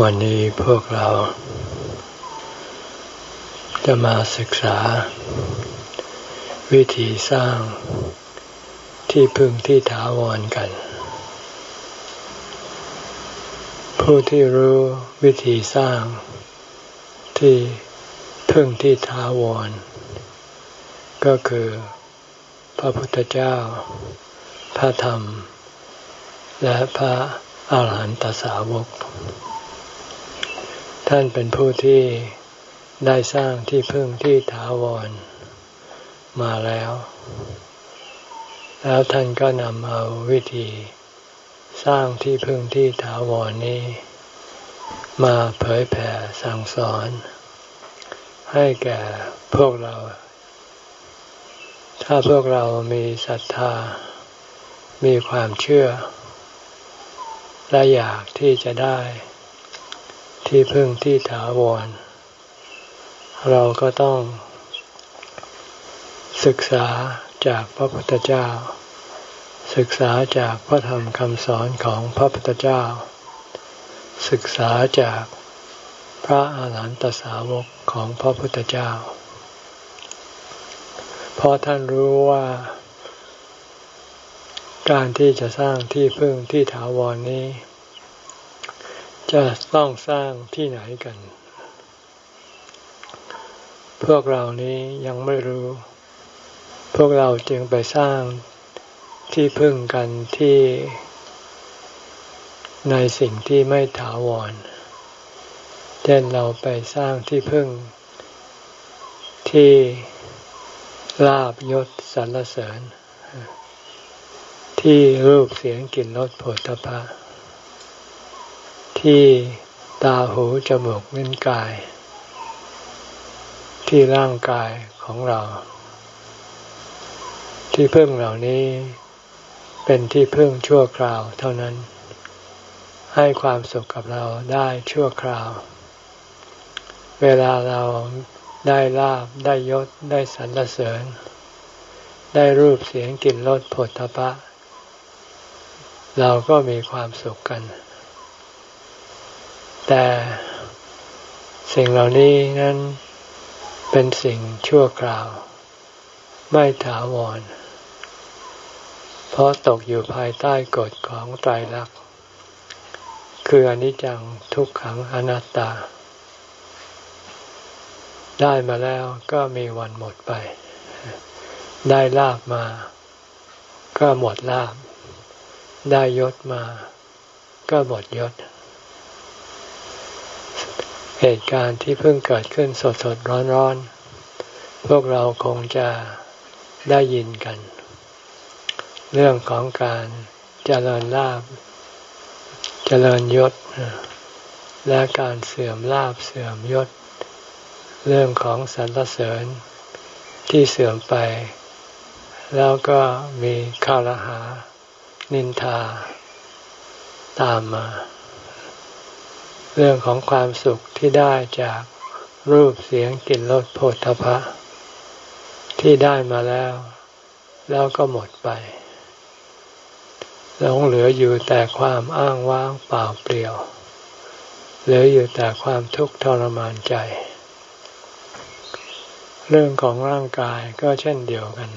วันนี้พวกเรา จะมาศึกษา วิธีสร้างที่พึ่งที่ถาวรกัน ผู้ที่รู้วิธีสร้าง ที่พึ่งที่ถาวร ก็คือ พระพุทธเจ้า พระธรรม และพระอาหารหันตสาวก ท่านเป็นผู้ที่ได้สร้างที่พึ่งที่ถาวร มาแล้ว แล้วท่านก็นำเอาวิธี สร้างที่พึ่งที่ถาวรนี้ มาเผยแผ่สั่งสอน ให้แก่พวกเรา ถ้าพวกเรามีศรัทธา มีความเชื่อ และอยากที่จะได้ ที่พึ่งที่ถาวร เราก็ต้อง ศึกษาจากพระพุทธเจ้า ศึกษาจากพระธรรมคำสอนของพระพุทธเจ้า ศึกษาจากพระอาหารหันตสาวกของพระพุทธเจ้า เพราะท่านรู้ว่า การที่จะสร้างที่พึ่งที่ถาวรนนี้ จะต้องสร้างที่ไหนกัน พวกเรานี้ยังไม่รู้ พวกเราจึงไปสร้างที่พึ่งกันที่ในสิ่งที่ไม่ถาวร เช่นเราไปสร้างที่พึ่ง ที่ลาบยศสรรเสริญ ที่รูปเสียงกลิ่นรสผลตภะ ที่ตาหูจมูกลิ้นกาย ที่ร่างกายของเรา ที่พึ่งเหล่านี้เป็นที่พึ่งชั่วคราวเท่านั้น ให้ความสุขกับเราได้ชั่วคราว เวลาเราได้ลาบได้ยศได้สรรเสริญ ได้รูปเสียงกลิ่นรสผลทพะ เราก็มีความสุขกัน แต่สิ่งเหล่านี้นั้นเป็นสิ่งชั่วคราว ไม่ถาวร เพราะตกอยู่ภายใต้กฎของไตรลักษณ์คืออนิจจังทุกขังอนัตตา ได้มาแล้วก็มีวันหมดไป ได้ลาบมา ก็หมดลาบ ได้ยศมา ก็หมดยศ เหตุการณ์ที่เพิ่งเกิดขึ้นสดสดร้อนร้อนพวกเราคงจะได้ยินกัน เรื่องของการเจริญลาบ เจริญยศ และการเสื่อมลาบเสื่อมยศ เรื่องของสรรเสริญที่เสื่อมไป แล้วก็มีคารหา นินทา ตามมา เรื่องของความสุขที่ได้จากรูปเสียงกลิ่นรสโผฏฐพะ ที่ได้มาแล้ว แล้วก็หมดไปหลงเหลืออยู่แต่ความอ้างว้างเปล่าเปลี่ยวเหลืออยู่แต่ความทุกข์ทรมานใจ เรื่องของร่างกายก็เช่นเดียวกัน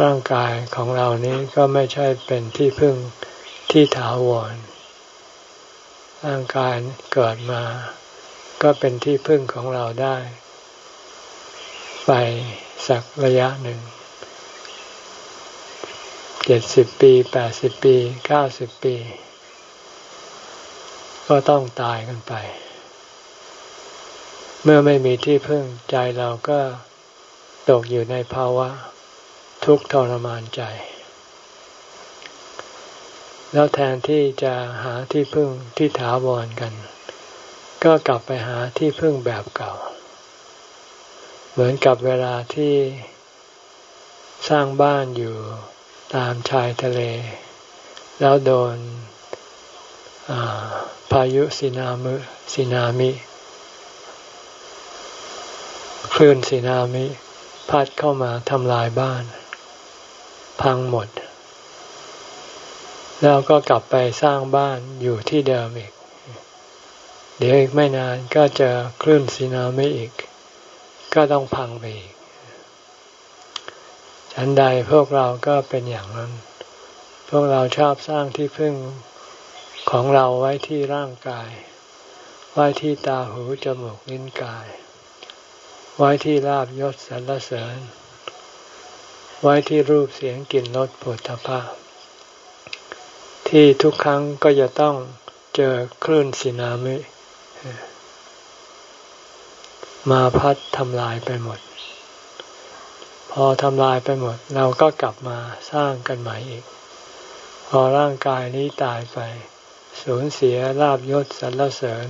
ร่างกายของเรานี้ก็ไม่ใช่เป็นที่พึ่งที่ถาวร ร่างกายเกิดมา ก็เป็นที่พึ่งของเราได้ ไปสักระยะหนึ่งเจ็ดสิบปีแปดสิบปีเก้าสิบปี ก็ต้องตายกันไป เมื่อไม่มีที่พึ่งใจเราก็ตกอยู่ในภาวะ ทุกข์ทรมานใจ แล้วแทนที่จะหาที่พึ่งที่ถาวรกัน ก็กลับไปหาที่พึ่งแบบเก่า เหมือนกับเวลาที่สร้างบ้านอยู่ตามชายทะเล แล้วโดนพายุสินามิสินามิคลื่นสินามิ พัดเข้ามาทำลายบ้าน พังหมด แล้วก็กลับไปสร้างบ้านอยู่ที่เดิมอีก เดี๋ยวอีกไม่นานก็จะคลื่นซีนามิอีก ก็ต้องพังไปอีกฉันใดพวกเราก็เป็นอย่างนั้น พวกเราชอบสร้างที่พึ่งของเราไว้ที่ร่างกาย ไว้ที่ตาหูจมูกลิ้นกาย ไว้ที่ลาบยศสรรเสริญ ไว้ที่รูปเสียงกลิ่นรสปุถะพ ที่ทุกครั้งก็จะต้องเจอคลื่นสึนามิมาพัดทำลายไปหมด พอทำลายไปหมด เราก็กลับมาสร้างกันใหม่อีก พอร่างกายนี้ตายไป สูญเสียลาบยศสรรเสริญ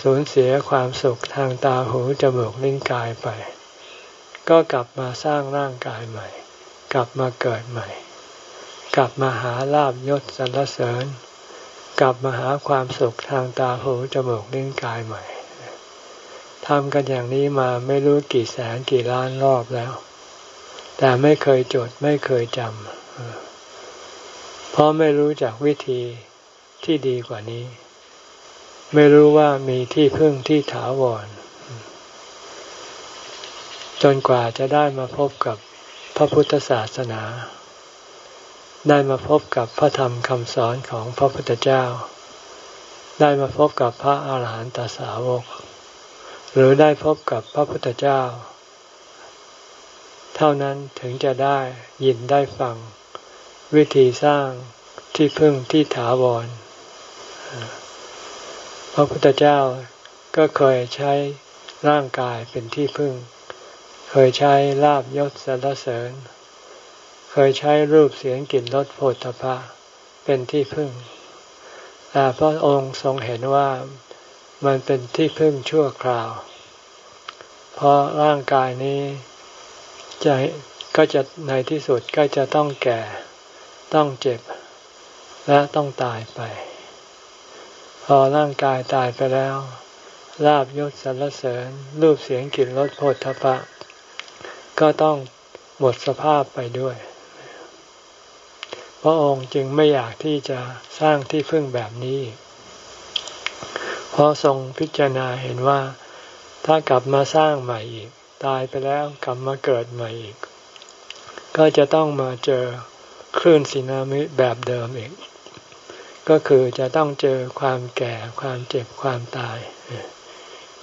สูญเสียความสุขทางตาหูจมูกลิ้นกายไป ก็กลับมาสร้างร่างกายใหม่ กลับมาเกิดใหม่ กลับมาหาลาบยศสรรเสริญ กลับมาหาความสุขทางตาหูจมูกลิ้นกายใหม่ทำกันอย่างนี้มาไม่รู้กี่แสนกี่ล้านรอบแล้ว แต่ไม่เคยจดไม่เคยจำเพราะไม่รู้จักวิธีที่ดีกว่านี้ ไม่รู้ว่ามีที่พึ่งที่ถาวร จนกว่าจะได้มาพบกับพระพุทธศาสนา ได้มาพบกับพระธรรมคำสอนของพระพุทธเจ้า ได้มาพบกับพระอาหารหันตสาวก หรือได้พบกับพระพุทธเจ้า เท่านั้นถึงจะได้ยินได้ฟัง วิธีสร้างที่พึ่งที่ถาวร พระพุทธเจ้าก็เคยใช้ร่างกายเป็นที่พึ่ง เคยใช้ลาบยศสรรเสริญ เคยใช้รูปเสียงกลิ่นรสโผฏฐะเป็นที่พึ่งแต่พระองค์ทรงเห็นว่ามันเป็นที่พึ่งชั่วคราว เพราะร่างกายนี้จะก็จะในที่สุดก็จะต้องแก่ ต้องเจ็บ และต้องตายไป พอร่างกายตายไปแล้วลาบยศสรรเสริญรูปเสียงกลิ่นรสโผฏฐะก็ต้องหมดสภาพไปด้วย พระองค์จึงไม่อยากที่จะสร้างที่พึ่งแบบนี้ เพราะทรงพิจารณาเห็นว่าถ้ากลับมาสร้างใหม่อีก ตายไปแล้วกลับมาเกิดใหม่อีก ก็จะต้องมาเจอคลื่นสินามิแบบเดิมอีก ก็คือจะต้องเจอความแก่ความเจ็บความตาย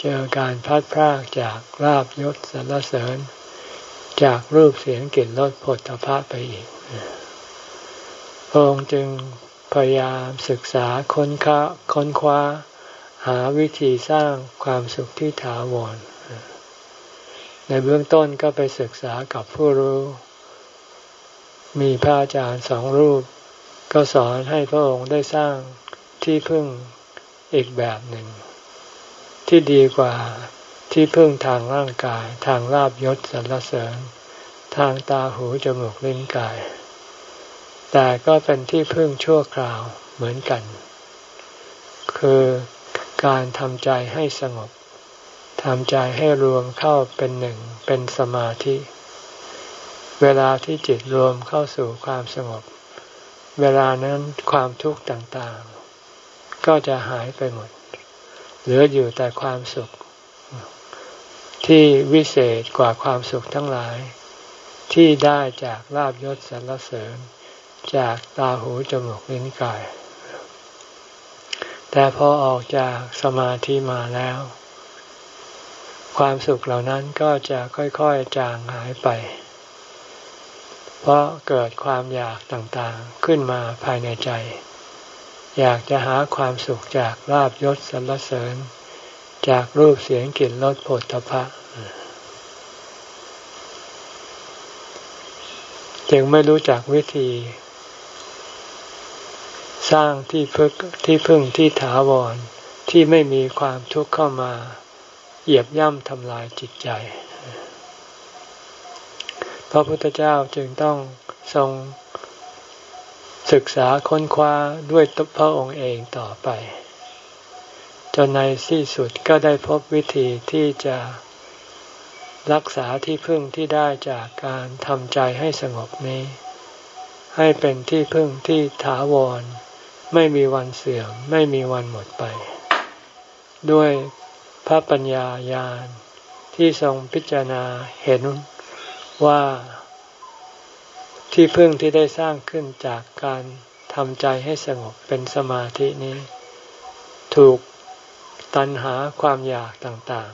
เจอการพัดพรากจากลาบยศสรรเสริญ จากรูปเสียงกลิ่นรสผลตภะไปอีก พระองค์จึงพยายามศึกษาค้นค้าค้นคว้า หาวิธีสร้างความสุขที่ถาวร ในเบื้องต้นก็ไปศึกษากับผู้รู้ มีพระอาจารย์สองรูป ก็สอนให้พระองค์ได้สร้างที่พึ่งอีกแบบหนึ่ง ที่ดีกว่าที่พึ่งทางร่างกาย ทางลาบยศสรรเสริญ ทางตาหูจมูกลิ้นกาย แต่ก็เป็นที่พึ่งชั่วคราวเหมือนกัน คือการทำใจให้สงบทำใจให้รวมเข้าเป็นหนึ่งเป็นสมาธิ เวลาที่จิตรวมเข้าสู่ความสงบ เวลานั้นความทุกข์ต่างๆ ก็จะหายไปหมด เหลืออยู่แต่ความสุข ที่วิเศษกว่าความสุขทั้งหลาย ที่ได้จากลาบยศสรรเสริญ จากตาหูจมูกลิ้นกาย แต่พอออกจากสมาธิมาแล้ว ความสุขเหล่านั้นก็จะค่อยๆจางหายไป เพราะเกิดความอยากต่างๆขึ้นมาภายในใจ อยากจะหาความสุขจากลาบยศสรรเสริญ จากรูปเสียงกลิ่นรสผลทพะจึงไม่รู้จักวิธี สร้างที่พึ่งที่พึ่งที่ถาวรที่ไม่มีความทุกข์เข้ามา เหยียบย่ำทำลายจิตใจ พระพุทธเจ้าจึงต้องทรงศึกษาค้นคว้าด้วยตพระองค์เองต่อไป จนในที่สุดก็ได้พบวิธีที่จะรักษาที่พึ่งที่ได้จากการทำใจให้สงบนี้ ให้เป็นที่พึ่งที่ถาวร ไม่มีวันเสื่อม ไม่มีวันหมดไป ด้วยพระปัญญาญาณที่ทรงพิจารณาเห็นว่าที่พึ่งที่ได้สร้างขึ้นจากการทำใจให้สงบเป็นสมาธินี้ ถูกตัณหาความอยากต่าง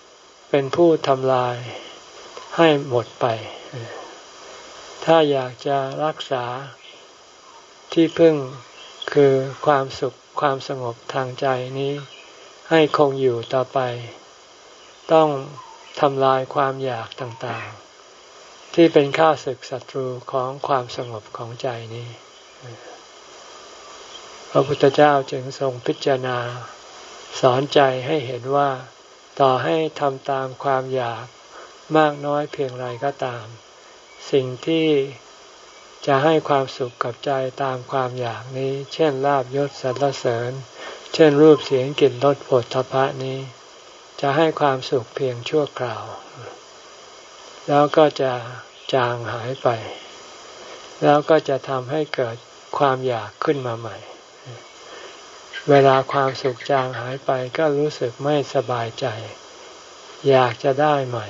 ๆ เป็นผู้ทำลายให้หมดไป ถ้าอยากจะรักษาที่พึ่ง คือความสุขความสงบทางใจนี้ ให้คงอยู่ต่อไป ต้องทำลายความอยากต่างๆ ที่เป็นข้าศึกศัตรูของความสงบของใจนี้ พระพุทธเจ้าจึงทรงพิจารณา สอนใจให้เห็นว่า ต่อให้ทำตามความอยากมากน้อยเพียงไรก็ตาม สิ่งที่ จะให้ความสุขกับใจตามความอยากนี้ เช่นลาบยศสรรเสริญ เช่นรูปเสียงกลิ่นรสผลทพะนี้ จะให้ความสุขเพียงชั่วคราว แล้วก็จะจางหายไป แล้วก็จะทำให้เกิดความอยากขึ้นมาใหม่ เวลาความสุขจางหายไปก็รู้สึกไม่สบายใจ อยากจะได้ใหม่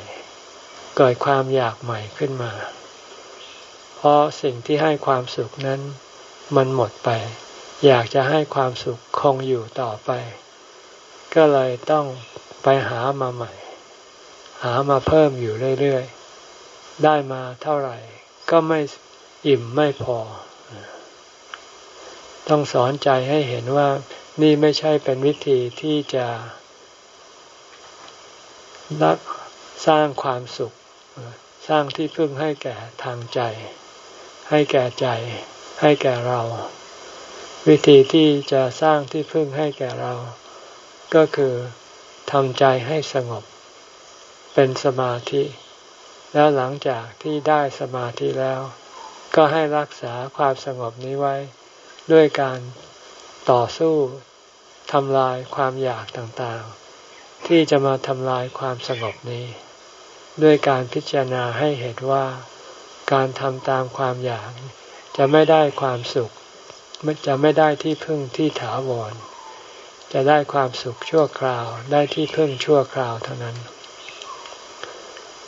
เกิดความอยากใหม่ขึ้นมา เพราะสิ่งที่ให้ความสุขนั้น มันหมดไป อยากจะให้ความสุขคงอยู่ต่อไป ก็เลยต้องไปหามาใหม่ หามาเพิ่มอยู่เรื่อยๆ ได้มาเท่าไหร่ ก็ไม่อิ่มไม่พอ ต้องสอนใจให้เห็นว่านี่ไม่ใช่เป็นวิธีที่จะรักสร้างความสุข สร้างที่พึ่งให้แก่ทางใจ ให้แก่ใจ ให้แก่เรา วิธีที่จะสร้างที่พึ่งให้แก่เรา ก็คือทำใจให้สงบ เป็นสมาธิ แล้วหลังจากที่ได้สมาธิแล้ว ก็ให้รักษาความสงบนี้ไว้ ด้วยการต่อสู้ทำลายความอยากต่างๆ ที่จะมาทำลายความสงบนี้ ด้วยการพิจารณาให้เห็นว่า การทำตามความอยาก จะไม่ได้ความสุขจะไม่ได้ที่พึ่งที่ถาวร จะได้ความสุขชั่วคราว ได้ที่พึ่งชั่วคราวเท่านั้น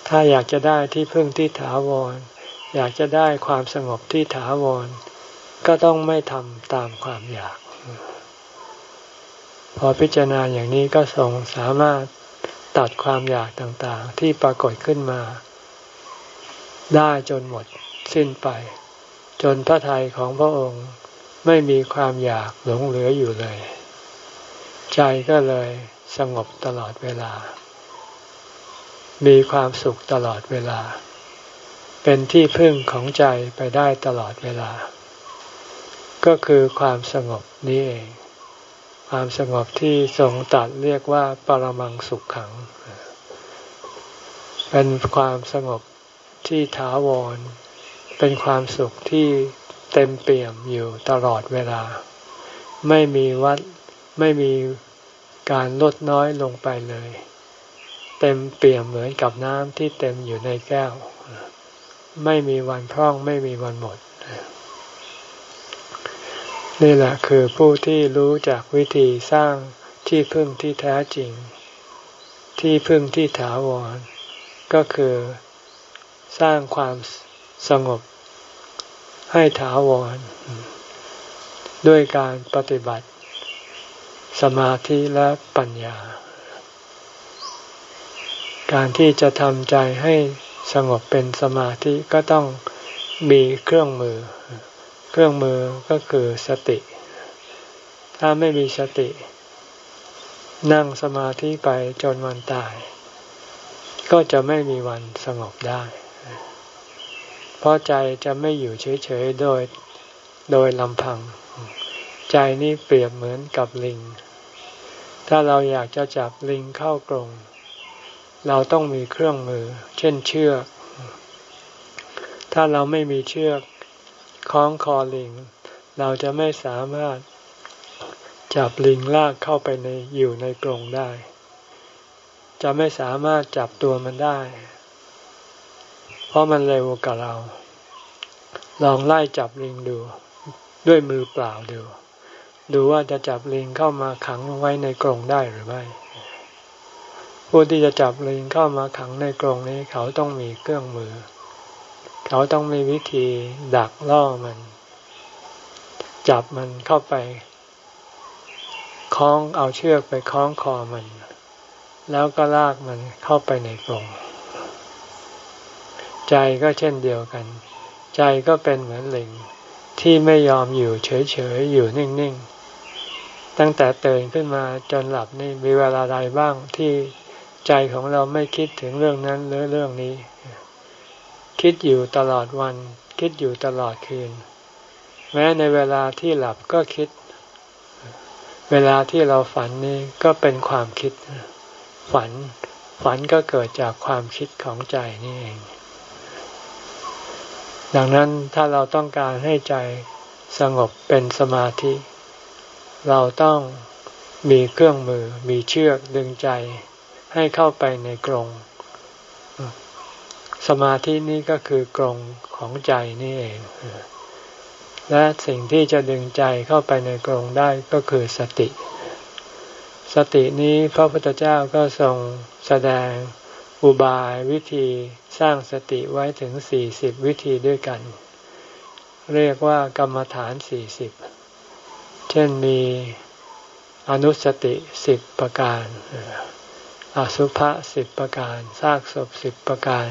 ถ้าอยากจะได้ที่พึ่งที่ถาวร อยากจะได้ความสงบที่ถาวร ก็ต้องไม่ทำตามความอยาก พอพิจารณาอย่างนี้ก็ทรงสามารถตัดความอยากต่างๆ ที่ปรากฏขึ้นมา ได้จนหมดสิ้นไป จนพระทัยของพระองค์ไม่มีความอยากหลงเหลืออยู่เลย ใจก็เลยสงบตลอดเวลา มีความสุขตลอดเวลา เป็นที่พึ่งของใจไปได้ตลอดเวลา ก็คือความสงบนี้เอง ความสงบที่ทรงตัดเรียกว่าปรมังสุขขัง เป็นความสงบ ที่ถาวร เป็นความสุขที่เต็มเปี่ยมอยู่ตลอดเวลา ไม่มีวัดไม่มีการลดน้อยลงไปเลย เต็มเปี่ยมเหมือนกับน้ำที่เต็มอยู่ในแก้ว ไม่มีวันพร่องไม่มีวันหมด นี่แหละคือผู้ที่รู้จากวิธีสร้างที่พึ่งที่แท้จริง ที่พึ่งที่ถาวร ก็คือ สร้างความสงบให้ถาวร ด้วยการปฏิบัติ สมาธิและปัญญา การที่จะทำใจให้สงบเป็นสมาธิก็ต้องมีเครื่องมือ เครื่องมือก็คือสติ ถ้าไม่มีสติ นั่งสมาธิไปจนวันตาย ก็จะไม่มีวันสงบได้ เพราะใจจะไม่อยู่เฉยๆโดยโดยลำพัง ใจนี้เปรียบเหมือนกับลิง ถ้าเราอยากจะจับลิงเข้ากรงเราต้องมีเครื่องมือ เช่นเชือก ถ้าเราไม่มีเชือกคล้องคอลิง เราจะไม่สามารถจับลิงลากเข้าไปในอยู่ในกรงได้ จะไม่สามารถจับตัวมันได้ เพราะมันเร็วกว่าเรา ลองไล่จับลิงดู ด้วยมือเปล่าดู ดูว่าจะจับลิงเข้ามาขังไว้ในกรงได้หรือไม่ผู้ที่จะจับลิงเข้ามาขังในกรงนี้ เขาต้องมีเครื่องมือ เขาต้องมีวิธีดักล่อมัน จับมันเข้าไปคล้องเอาเชือกไปคล้องคอมัน แล้วก็ลากมันเข้าไปในกรง ใจก็เช่นเดียวกัน ใจก็เป็นเหมือนลิงที่ไม่ยอมอยู่เฉยๆ อยู่นิ่งๆ ตั้งแต่ตื่นขึ้นมาจนหลับนี่มีเวลาใดบ้างที่ใจของเราไม่คิดถึงเรื่องนั้นหรือเรื่องนี้ คิดอยู่ตลอดวัน คิดอยู่ตลอดคืน แม้ในเวลาที่หลับก็คิด เวลาที่เราฝันนี่ก็เป็นความคิด ฝัน ฝันก็เกิดจากความคิดของใจนี่เอง ดังนั้นถ้าเราต้องการให้ใจสงบเป็นสมาธิ เราต้องมีเครื่องมือมีเชือกดึงใจให้เข้าไปในกรง สมาธินี้ก็คือกรงของใจนี่เอง และสิ่งที่จะดึงใจเข้าไปในกรงได้ก็คือสติ สตินี้พระพุทธเจ้าก็ทรงแสดง อุบายวิธีสร้างสติไว้ถึงสี่สิบวิธีด้วยกัน เรียกว่ากรรมฐานสี่สิบเช่นมีอนุสติสิบประการอสุภะสิบประการซากศพสิบประการ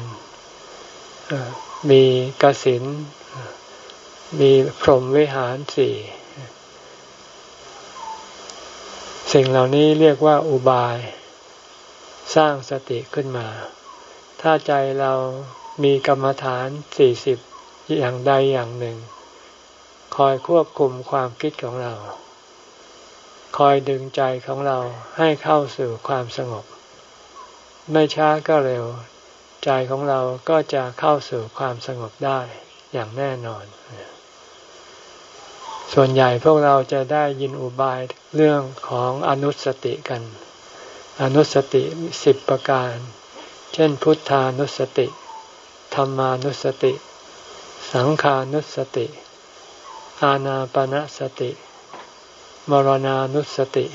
มีกสินมีพรหมวิหารสี่สิ่งเหล่านี้เรียกว่าอุบาย สร้างสติขึ้นมา ถ้าใจเรามีกรรมฐานสี่สิบอย่างใดอย่างหนึ่ง คอยควบคุมความคิดของเรา คอยดึงใจของเราให้เข้าสู่ความสงบ ไม่ช้าก็เร็ว ใจของเราก็จะเข้าสู่ความสงบได้อย่างแน่นอน ส่วนใหญ่พวกเราจะได้ยินอุบายเรื่องของอนุสติกัน อนุสติสิบประการ เช่น พุทธานุสติธรรมานุสติ สังขานุสติ อาณาปณะสติ มรณานุสติ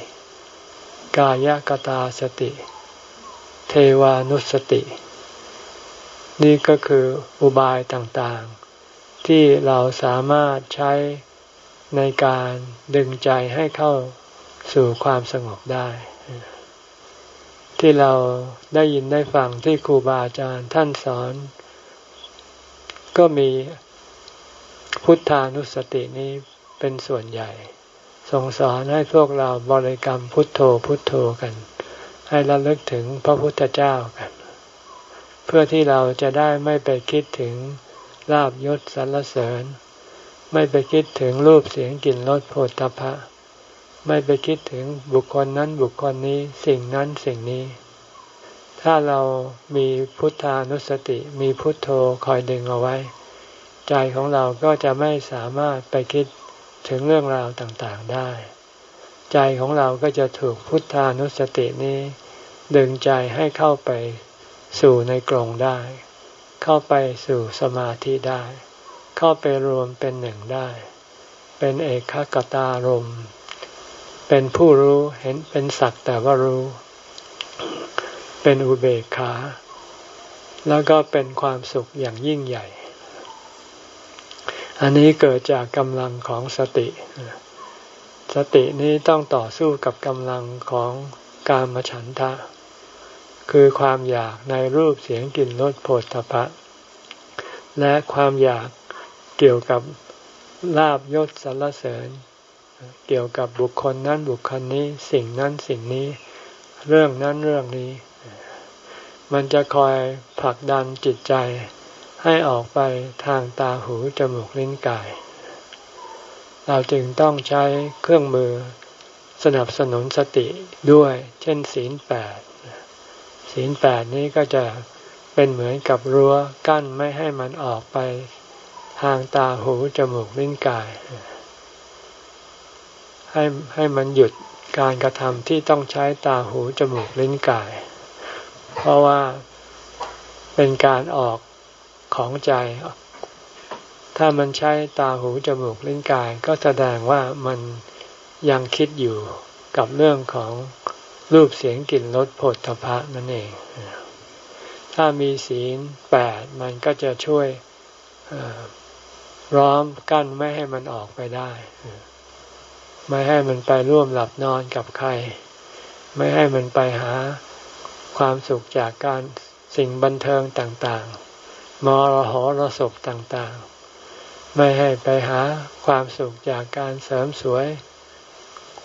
กายกตาสติ เทวานุสติ นี่ก็คืออุบายต่างๆ ที่เราสามารถใช้ในการดึงใจให้เข้าสู่ความสงบได้ ที่เราได้ยินได้ฟังที่ครูบาอาจารย์ท่านสอน ก็มีพุทธานุสตินี้เป็นส่วนใหญ่ส่งสอนให้พวกเราบริกรรมพุทโธพุทโธกัน ให้ระลึกถึงพระพุทธเจ้ากัน เพื่อที่เราจะได้ไม่ไปคิดถึงลาบยศสรรเสริญ ไม่ไปคิดถึงรูปเสียงกลิ่นรสโผฏฐัพพะ ไม่ไปคิดถึงบุคคลนั้นบุคคลนี้สิ่งนั้นสิ่งนี้ ถ้าเรามีพุทธานุสติมีพุทโธคอยดึงเอาไว้ ใจของเราก็จะไม่สามารถไปคิดถึงเรื่องราวต่างๆได้ ใจของเราก็จะถูกพุทธานุสตินี้ ดึงใจให้เข้าไปสู่ในกรงได้ เข้าไปสู่สมาธิได้ เข้าไปรวมเป็นหนึ่งได้ เป็นเอกขตารมณ์ เป็นผู้รู้เห็นเป็นสักแต่ว่ารู้ เป็นอุเบกขา แล้วก็เป็นความสุขอย่างยิ่งใหญ่ อันนี้เกิดจากกำลังของสติ สตินี้ต้องต่อสู้กับกำลังของกามฉันทะ คือความอยากในรูปเสียงกลิ่นรสโผฏฐพะ และความอยากเกี่ยวกับลาบยศสรรเสริญ เกี่ยวกับบุคคลนั้นบุคคลนี้สิ่งนั้นสิ่งนี้ เรื่องนั้นเรื่องนี้ มันจะคอยผลักดันจิตใจให้ออกไปทางตาหูจมูกลิ้นกาย เราจึงต้องใช้เครื่องมือสนับสนุนสติด้วย เช่นศีลแปดศีลแปดนี้ก็จะเป็นเหมือนกับรั้วกั้นไม่ให้มันออกไปทางตาหูจมูกลิ้นกาย ให้ให้มันหยุดการกระทำที่ต้องใช้ตาหูจมูกลิ้นกาย เพราะว่าเป็นการออกของใจ ถ้ามันใช้ตาหูจมูกลิ้นกาย ก็แสดงว่ามันยังคิดอยู่กับเรื่องของรูปเสียงกลิ่นรสผลทพะนั่นเอง ถ้ามีศีลแปดมันก็จะช่วยร้อมกั้นไม่ให้มันออกไปได้ ไม่ให้มันไปร่วมหลับนอนกับใคร ไม่ให้มันไปหาความสุขจากการสิ่งบันเทิงต่างๆ มรหรสพต่างๆ ไม่ให้ไปหาความสุขจากการเสริมสวย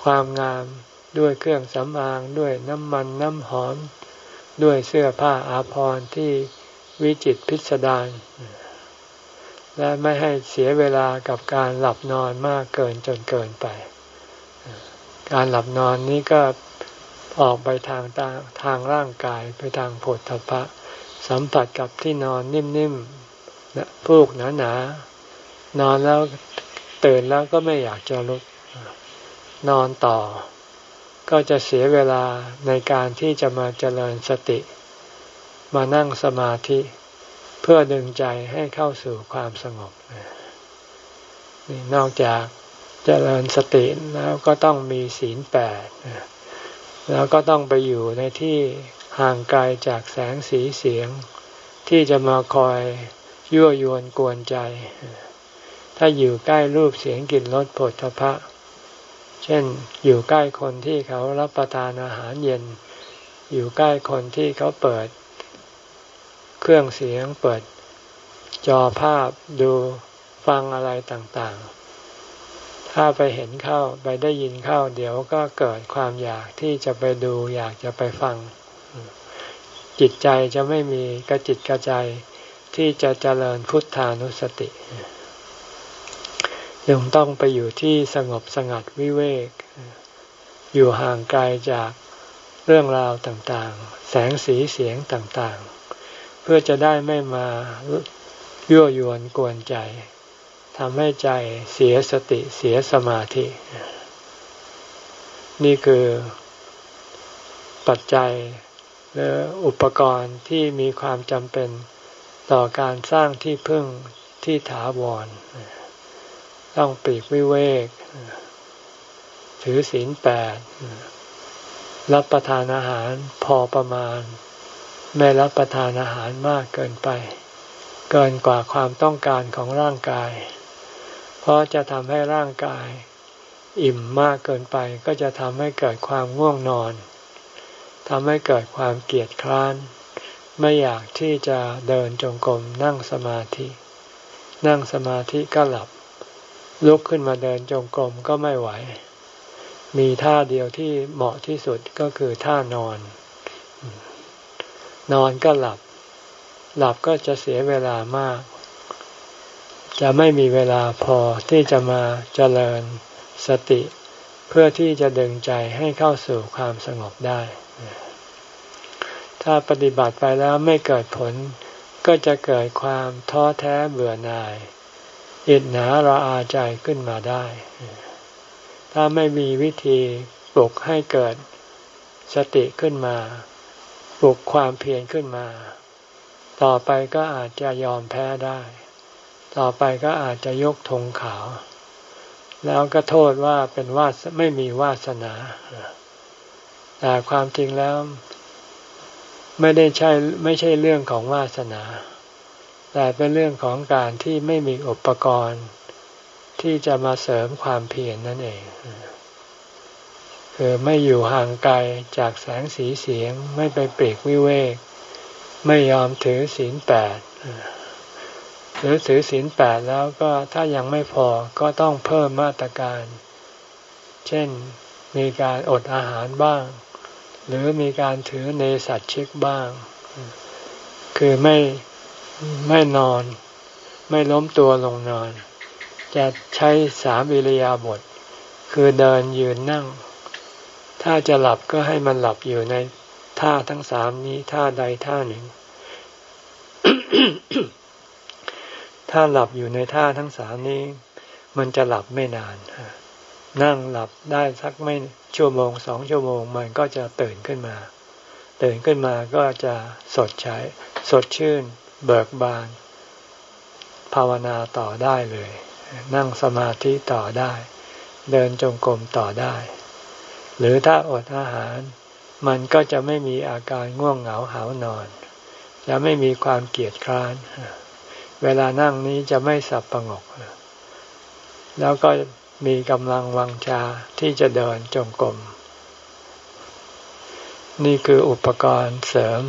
ความงามด้วยเครื่องสำอางด้วยน้ำมันน้ำหอม ด้วยเสื้อผ้าอาภรณ์ที่วิจิตพิสดารและไม่ให้เสียเวลากับการหลับนอนมากเกินจนเกินไป การหลับนอนนี้ก็ออกไปทางทางทางร่างกายไปทางโผฏฐพะ สัมผัสกับที่นอนนิ่มๆนะพูกหนาๆนอนแล้วตื่นแล้วก็ไม่อยากจะลุกนอนต่อ ก็จะเสียเวลาในการที่จะมาเจริญสติ มานั่งสมาธิ เพื่อดึงใจให้เข้าสู่ความสงบนี่นอกจาก เจริญสติแล้วก็ต้องมีศีลแปดแล้วก็ต้องไปอยู่ในที่ห่างไกลจากแสงสีเสียง ที่จะมาคอยยั่วยวนกวนใจ ถ้าอยู่ใกล้รูปเสียงกลิ่นรสผลพะ เช่นอยู่ใกล้คนที่เขารับประทานอาหารเย็น อยู่ใกล้คนที่เขาเปิด เครื่องเสียงเปิดจอภาพดูฟังอะไรต่างๆ ถ้าไปเห็นเข้าไปได้ยินเข้า เดี๋ยวก็เกิดความอยากที่จะไปดู อยากจะไปฟัง จิตใจจะไม่มีกระจิตกระใจที่จะเจริญพุทธานุสติยังต้องไปอยู่ที่สงบสงัดวิเวก อยู่ห่างไกลจากเรื่องราวต่างๆ แสงสีเสียงต่างๆ เพื่อจะได้ไม่มายั่วยวนกวนใจ ทำให้ใจเสียสติเสียสมาธิ นี่คือปัจจัยหรืออุปกรณ์ที่มีความจำเป็นต่อการสร้างที่พึ่งที่ถาวร ต้องปีกวิเวก ถือศีลแปด รับประทานอาหารพอประมาณ ไม่รับประทานอาหารมากเกินไป เกินกว่าความต้องการของร่างกาย เพราะจะทำให้ร่างกาย อิ่มมากเกินไปก็จะทำให้เกิดความง่วงนอนทำให้เกิดความเกียดคร้าน ไม่อยากที่จะเดินจงกรมนั่งสมาธิ นั่งสมาธิก็หลับ ลุกขึ้นมาเดินจงกรมก็ไม่ไหว มีท่าเดียวที่เหมาะที่สุดก็คือท่านอน นอนก็หลับ หลับก็จะเสียเวลามาก จะไม่มีเวลาพอที่จะมาเจริญสติ เพื่อที่จะดึงใจให้เข้าสู่ความสงบได้ ถ้าปฏิบัติไปแล้วไม่เกิดผล ก็จะเกิดความท้อแท้เบื่อหน่ายอิดหนาระอาใจขึ้นมาได้ ถ้าไม่มีวิธีปลุกให้เกิดสติขึ้นมา ปลุกความเพียรขึ้นมา ต่อไปก็อาจจะยอมแพ้ได้ ต่อไปก็อาจจะยกธงขาว แล้วก็โทษว่าเป็นวาสไม่มีวาสนาแต่ความจริงแล้ว ไม่ได้ใช่ไม่ใช่เรื่องของวาสนา แต่เป็นเรื่องของการที่ไม่มีอุปกรณ์ ที่จะมาเสริมความเพียรนนั่นเองคือไม่อยู่ห่างไกลจากแสงสีเสียง ไม่ไปเปรกวิเวก ไม่ยอมถือศีลแปด หรือถือศีลแปดแล้วก็ถ้ายังไม่พอก็ต้องเพิ่มมาตรการ เช่นมีการอดอาหารบ้าง หรือมีการถือในสัตชิกบ้าง คือไม่ไม่นอน ไม่ล้มตัวลงนอน จะใช้สามอิริยาบถคือเดินยืนนั่ง ถ้าจะหลับก็ให้มันหลับอยู่ในท่าทั้งสามนี้ท่าใดท่าหนึ่ง ถ้าหลับอยู่ในท่าทั้งสามนี้ มันจะหลับไม่นาน นั่งหลับได้สักไม่ชั่วโมงสองชั่วโมง มันก็จะตื่นขึ้นมา ตื่นขึ้นมาก็จะสดใช้สดชื่น เบิกบาน ภาวนาต่อได้เลย นั่งสมาธิต่อได้ เดินจงกรมต่อได้ หรือถ้าอดอาหาร มันก็จะไม่มีอาการง่วงเหงาหานอนจะไม่มีความเกียดคร้านเเวลานั่งนี้จะไม่สับประงก แล้วก็มีกำลังวังชาที่จะเดินจงกรม นี่คืออุปกรณ์เสริม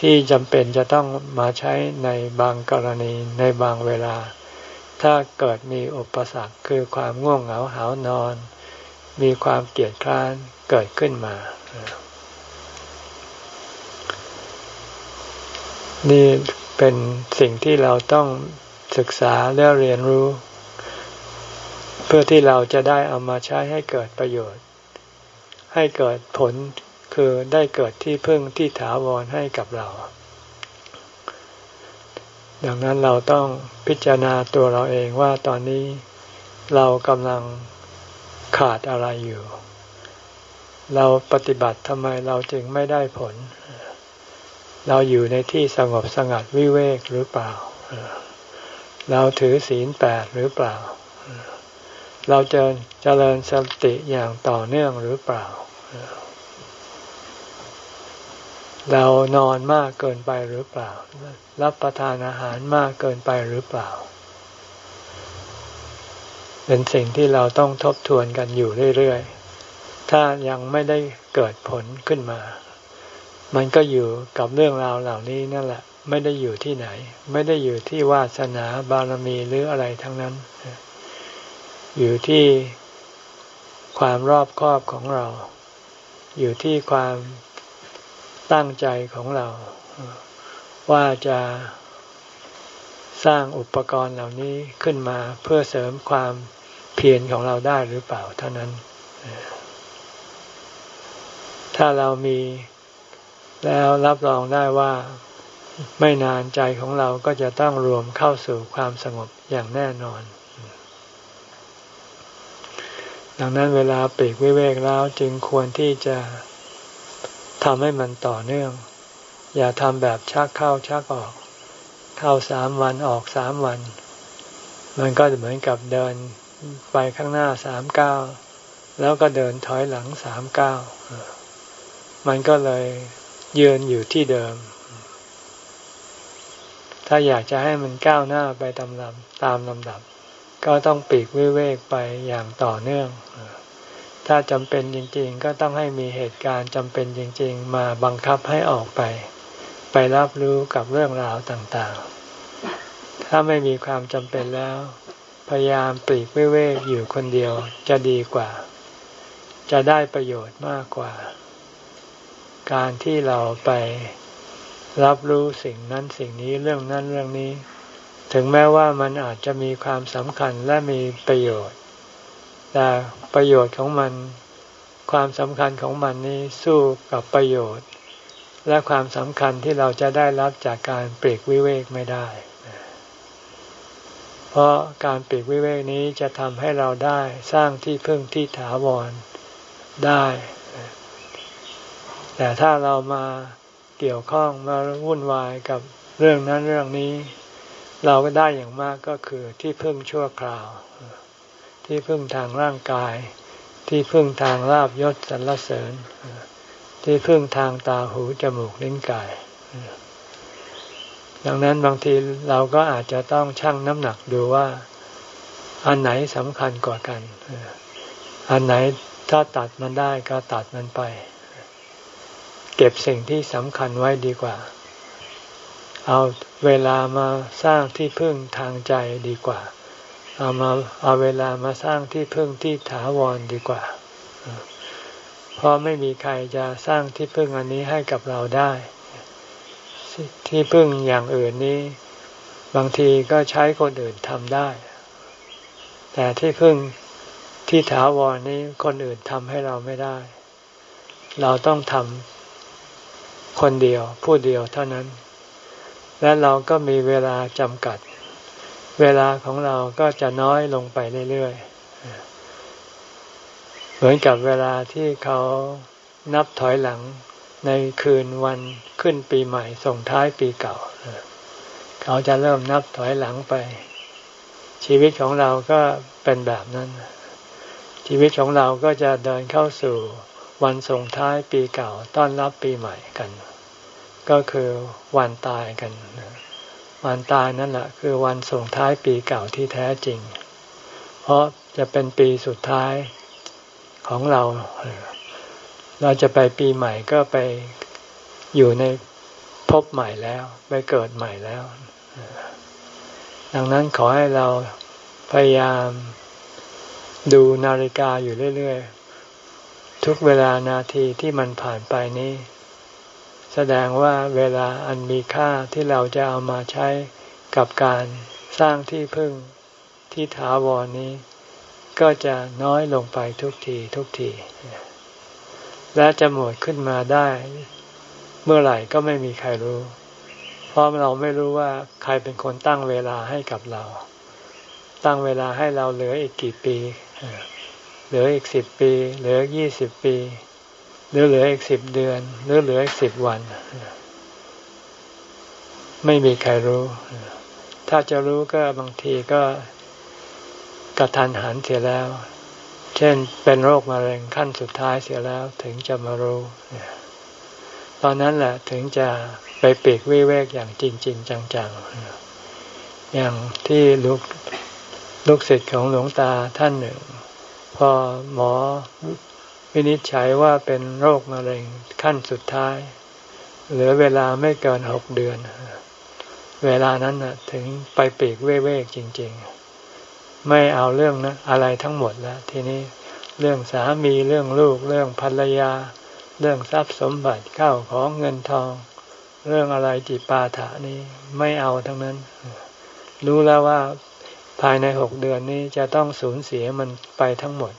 ที่จำเป็นจะต้องมาใช้ในบางกรณีในบางเวลา ถ้าเกิดมีอุปสรรคคือความง่วงเหงาหานอน มีความเกียดคร้านเกิดขึ้นมา นี่ เป็นสิ่งที่เราต้องศึกษาและเรียนรู้ เพื่อที่เราจะได้เอามาใช้ให้เกิดประโยชน์ ให้เกิดผลคือได้เกิดที่พึ่งที่ถาวรให้กับเรา ดังนั้นเราต้องพิจารณาตัวเราเองว่าตอนนี้เรากำลังขาดอะไรอยู่ เราปฏิบัติทำไมเราจึงไม่ได้ผลเเราอยู่ในที่สงบสงัดวิเวกหรือเปล่า เราถือศีลแปดหรือเปล่า เราจะเจริญสติอย่างต่อเนื่องหรือเปล่า เรานอนมากเกินไปหรือเปล่า รับประทานอาหารมากเกินไปหรือเปล่า เป็นสิ่งที่เราต้องทบทวนกันอยู่เรื่อยๆ ถ้ายังไม่ได้เกิดผลขึ้นมา มันก็อยู่กับเรื่องราวเหล่านี้นั่นแหละ ไม่ได้อยู่ที่ไหน ไม่ได้อยู่ที่วาสนาบารมีหรืออะไรทั้งนั้น อยู่ที่ความรอบคอบของเรา อยู่ที่ความตั้งใจของเรา ว่าจะสร้างอุปกรณ์เหล่านี้ขึ้นมาเพื่อเสริมความเพียรของเราได้หรือเปล่าเท่านั้น ถ้าเรามี แล้วรับรองได้ว่าไม่นานใจของเราก็จะต้องรวมเข้าสู่ความสงบอย่างแน่นอน ดังนั้นเวลาปีกวิเวกแล้วจึงควรที่จะทำให้มันต่อเนื่อง อย่าทำแบบชักเข้าชักออก เข้าสามวันออกสามวัน มันก็เหมือนกับเดินไปข้างหน้าสามเก้าแล้วก็เดินถอยหลังสามเก้ามันก็เลย ยืนอยู่ที่เดิม ถ้าอยากจะให้มันก้าวหน้าไปตามลำตามลำดับ ก็ต้องปีกวิเวกไปอย่างต่อเนื่อง ถ้าจำเป็นจริง ๆ ก็ต้องให้มีเหตุการณ์จำเป็นจริง ๆ มาบังคับให้ออกไป ไปรับรู้กับเรื่องราวต่างๆ ถ้าไม่มีความจำเป็นแล้ว พยายามปลีกวิเวกอยู่คนเดียวจะดีกว่า จะได้ประโยชน์มากกว่า การที่เราไปรับรู้สิ่งนั้นสิ่งนี้เรื่องนั้นเรื่องนี้ ถึงแม้ว่ามันอาจจะมีความสำคัญและมีประโยชน์ แต่ประโยชน์ของมันความสำคัญของมันนี้สู้กับประโยชน์ และความสำคัญที่เราจะได้รับจากการเปรีกวิเวกไม่ได้ เพราะการเปรีกวิเวกนี้จะทำให้เราได้สร้างที่พึ่งที่ถาวรได้ แต่ถ้าเรามาเกี่ยวข้องมาวุ่นวายกับเรื่องนั้นเรื่องนี้ เราก็ได้อย่างมากก็คือที่พึ่งชั่วคราว ที่พึ่งทางร่างกาย ที่พึ่งทางลาบยศสรรเสริญ ที่พึ่งทางตาหูจมูกลิ้นกายดังนั้นบางทีเราก็อาจจะต้องชั่งน้ำหนักดูว่า อันไหนสำคัญกว่ากัน อันไหนถ้าตัดมันได้ก็ตัดมันไป เก็บสิ่งที่สำคัญไว้ดีกว่า เอาเวลามาสร้างที่พึ่งทางใจดีกว่า เอามาเอาเวลามาสร้างที่พึ่งที่ถาวรดีกว่า เพราะไม่มีใครจะสร้างที่พึ่งอันนี้ให้กับเราได้ ที่พึ่งอย่างอื่นนี้ บางทีก็ใช้คนอื่นทำได้ แต่ที่พึ่งที่ถาวรนี้คนอื่นทำให้เราไม่ได้ เราต้องทำ คนเดียวผู้เดียวเท่านั้น และเราก็มีเวลาจำกัด เวลาของเราก็จะน้อยลงไปเรื่อยๆ เหมือนกับเวลาที่เขานับถอยหลังในคืนวันขึ้นปีใหม่ส่งท้ายปีเก่า เขาจะเริ่มนับถอยหลังไป ชีวิตของเราก็เป็นแบบนั้น ชีวิตของเราก็จะเดินเข้าสู่ วันส่งท้ายปีเก่าต้อนรับปีใหม่กัน ก็คือวันตายกัน วันตายนั่นแหละคือวันส่งท้ายปีเก่าที่แท้จริง เพราะจะเป็นปีสุดท้ายของเรา เราจะไปปีใหม่ก็ไปอยู่ในพบใหม่แล้ว ไปเกิดใหม่แล้ว ดังนั้นขอให้เราพยายามดูนาฬิกาอยู่เรื่อย ๆ ทุกเวลานาทีที่มันผ่านไปนี้ แสดงว่าเวลาอันมีค่าที่เราจะเอามาใช้กับการสร้างที่พึ่งที่ถาวรนนี้ ก็จะน้อยลงไปทุกทีทุกที และจะหมดขึ้นมาได้ เมื่อไหร่ก็ไม่มีใครรู้ เพราะเราไม่รู้ว่าใครเป็นคนตั้งเวลาให้กับเรา ตั้งเวลาให้เราเหลืออีกกี่ปี เหลืออีกสิบปี เหลือยี่สิบปี หรือเหลืออีกสิบเดือน หรือเหลืออีกสิบวัน ไม่มีใครรู้ ถ้าจะรู้ก็บางทีก็กระทันหันเสียแล้ว เช่นเป็นโรคมะเร็งขั้นสุดท้ายเสียแล้วถึงจะมารู้ ตอนนั้นแหละถึงจะไปปีกวิเวกอย่างจริงจริงจังๆ อย่างที่ลูกลูกศิษย์ของหลวงตาท่านหนึ่ง พอหมอวินิจฉัยว่าเป็นโรคมะเร็งขั้นสุดท้าย เหลือเวลาไม่เกินหกเดือน เวลานั้นนะถึงไปปีกเว่กจริง ๆ ไม่เอาเรื่องนะอะไรทั้งหมดแล้ว ทีนี้เรื่องสามีเรื่องลูก เรื่องภรรยา เรื่องทรัพย์สมบัติเข้าของเงินทอง เรื่องอะไรจิปาถะนี้ไม่เอาทั้งนั้น รู้แล้วว่า ภายในหกเดือนนี้จะต้องสูญเสียมันไปทั้งหมด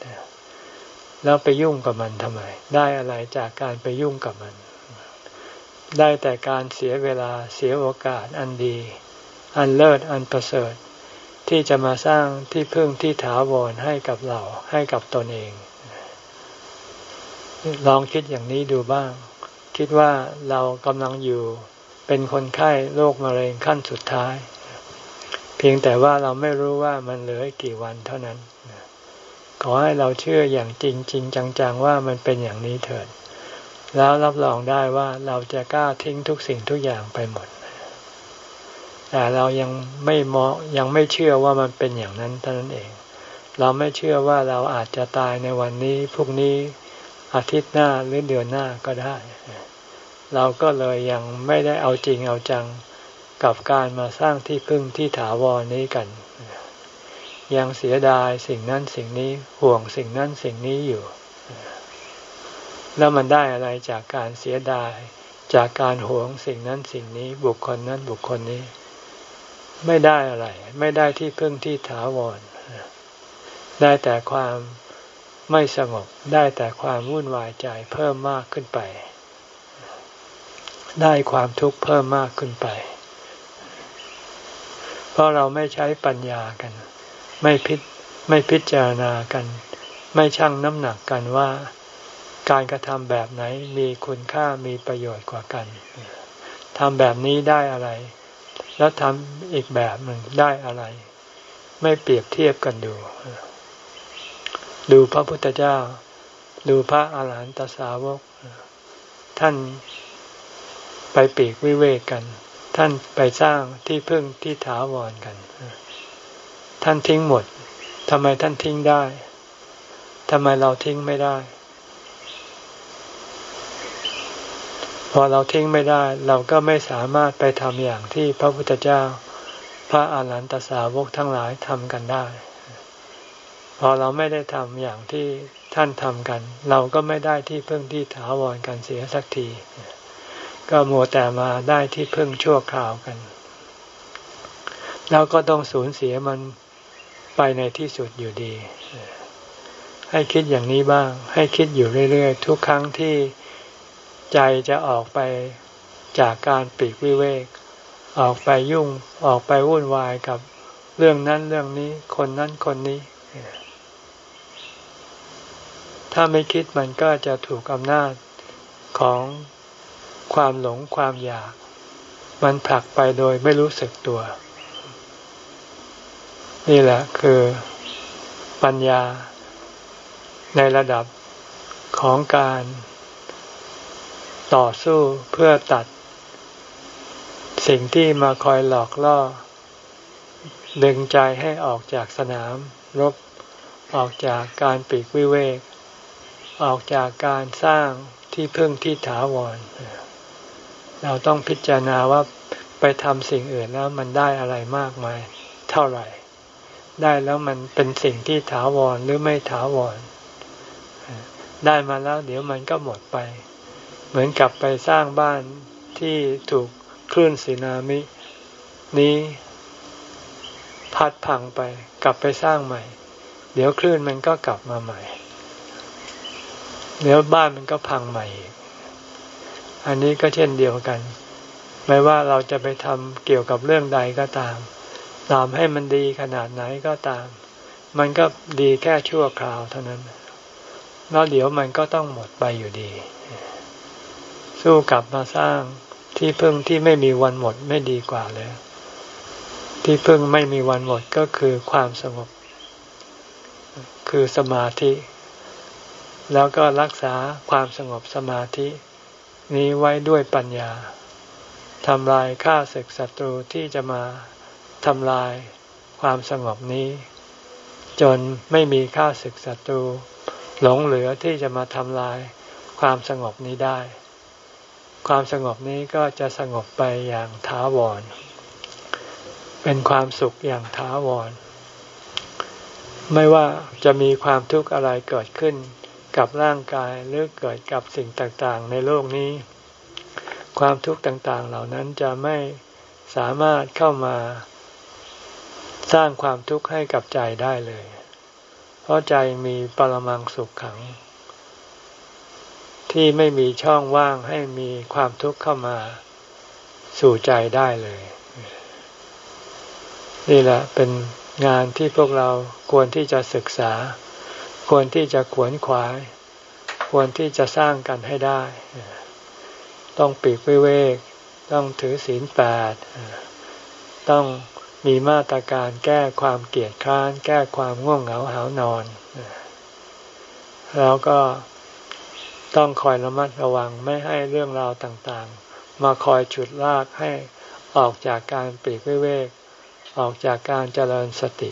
แล้วไปยุ่งกับมันทำไม ได้อะไรจากการไปยุ่งกับมัน ได้แต่การเสียเวลาเสียโอกาสอันดี อันเลิศอันประเสริฐ ที่จะมาสร้างที่พึ่งที่ถาวรให้กับเราให้กับตนเอง ลองคิดอย่างนี้ดูบ้าง คิดว่าเรากำลังอยู่เป็นคนไข้โรคมะเร็งขั้นสุดท้าย พียงแต่ว่าเราไม่รู้ว่ามันเหลือกี่วันเท่านั้น ขอให้เราเชื่ออย่างจริงจริงจังๆว่ามันเป็นอย่างนี้เถิด แล้วรับรองได้ว่าเราจะกล้าทิ้งทุกสิ่งทุกอย่างไปหมด แต่เรายังไม่มองยังไม่เชื่อว่ามันเป็นอย่างนั้นเท่านั้นเอง เราไม่เชื่อว่าเราอาจจะตายในวันนี้พรุ่งนี้อาทิตย์หน้าหรือเดือนหน้าก็ได้ เราก็เลยยังไม่ได้เอาจริงเอาจัง กับการมาสร้างที่พึ่งที่ถาวรนี้กัน ยังเสียดายสิ่งนั้นสิ่งนี้ห่วงสิ่งนั้นสิ่งนี้อยู่ แล้วมันได้อะไรจากการเสียดาย จากการห่วงสิ่งนั้นสิ่งนี้บุคคลนั้นบุคคลนี้ ไม่ได้อะไร ไม่ได้ที่พึ่งที่ถาวร ได้แต่ความไม่สงบได้แต่ความวุ่นวายใจเพิ่มมากขึ้นไป ได้ความทุกข์เพิ่มมากขึ้นไป เพราะเราไม่ใช้ปัญญากัน ไม่พิไม่พิจารณากัน ไม่ชั่งน้ำหนักกันว่า การกระทำแบบไหนมีคุณค่ามีประโยชน์กว่ากันทำแบบนี้ได้อะไร แล้วทำอีกแบบหนึ่งได้อะไร ไม่เปรียบเทียบกันดู ดูพระพุทธเจ้า ดูพระอาหารหันตสาวก ท่านไปปีกวิเวกกัน ท่านไปสร้างที่พึ่งที่ถาวรกัน ท่านทิ้งหมดทำไมท่านทิ้งได้ทำไมเราทิ้งไม่ได้ พอเราทิ้งไม่ได้ เราก็ไม่สามารถไปทำอย่างที่พระพุทธเจ้า พระอาหารหันตสาวกทั้งหลายทำกันได้ พอเราไม่ได้ทำอย่างที่ท่านทำกัน เราก็ไม่ได้ที่พึ่งที่ถาวรกันเสียสักที ก็มัวแต่มาได้ที่พึ่งชั่วคราวกัน แล้วก็ต้องสูญเสียมันไปในที่สุดอยู่ดี ให้คิดอย่างนี้บ้าง ให้คิดอยู่เรื่อยๆ ทุกครั้งที่ใจจะออกไปจากการปีกวิเวก ออกไปยุ่งออกไปวุ่นวายกับเรื่องนั้นเรื่องนี้ คนนั้นคนนี้ ถ้าไม่คิดมันก็จะถูกอำนาจของ ความหลงความอยาก มันผลักไปโดยไม่รู้สึกตัว นี่แหละคือปัญญาในระดับของการต่อสู้เพื่อตัด สิ่งที่มาคอยหลอกล่อ ดึงใจให้ออกจากสนามรบออกจากการปีกวิเวก ออกจากการสร้างที่พึ่งที่ถาวร เราต้องพิจารณาว่าไปทำสิ่งอื่นแล้วมันได้อะไรมากมาย เท่าไหร่ ได้แล้วมันเป็นสิ่งที่ถาวรหรือไม่ถาวร ได้มาแล้วเดี๋ยวมันก็หมดไป เหมือนกับไปสร้างบ้านที่ถูกคลื่นสึนามิ นี้พัดพังไป กลับไปสร้างใหม่ เดี๋ยวคลื่นมันก็กลับมาใหม่ เดี๋ยวบ้านมันก็พังใหม่อั อันนี้ก็เช่นเดียวกัน ไม่ว่าเราจะไปทำเกี่ยวกับเรื่องใดก็ตามตามให้มันดีขนาดไหนก็ตาม มันก็ดีแค่ชั่วคราวเท่านั้นแล้วเดี๋ยวมันก็ต้องหมดไปอยู่ดี สู้กลับมาสร้างที่พึ่งที่ไม่มีวันหมดไม่ดีกว่าเลยที่พึ่งไม่มีวันหมดก็คือความสงบ คือสมาธิ แล้วก็รักษาความสงบสมาธิ นี้ไว้ด้วยปัญญาทำลายข้าศึกศัตรูที่จะมาทำลายความสงบนี้ จนไม่มีข้าศึกศัตรู หลงเหลือที่จะมาทำลายความสงบนี้ได้ ความสงบนี้ก็จะสงบไปอย่างท้าวร เป็นความสุขอย่างท้าวร ไม่ว่าจะมีความทุกข์อะไรเกิดขึ้น กับร่างกายหรือเกิดกับสิ่งต่างๆ ในโลกนี้ ความทุกข์ต่างๆ เหล่านั้นจะไม่สามารถเข้ามาสร้างความทุกข์ให้กับใจได้เลย เพราะใจมีปรมังสุขขัง ที่ไม่มีช่องว่างให้มีความทุกข์เข้ามาสู่ใจได้เลย นี่แหละเป็นงานที่พวกเราควรที่จะศึกษา ควรที่จะขวนขวาย ควรที่จะสร้างกันให้ได้ ต้องปีกวิเวก ต้องถือศีลแปดต้องมีมาตรการแก้ความเกลียดคร้าน แก้ความง่วงเหงาหานอนแล้วก็ต้องคอยระมัดระวังไม่ให้เรื่องราวต่างๆ มาคอยฉุดลากให้ออกจากการปีกเวก ออกจากการเจริญสติ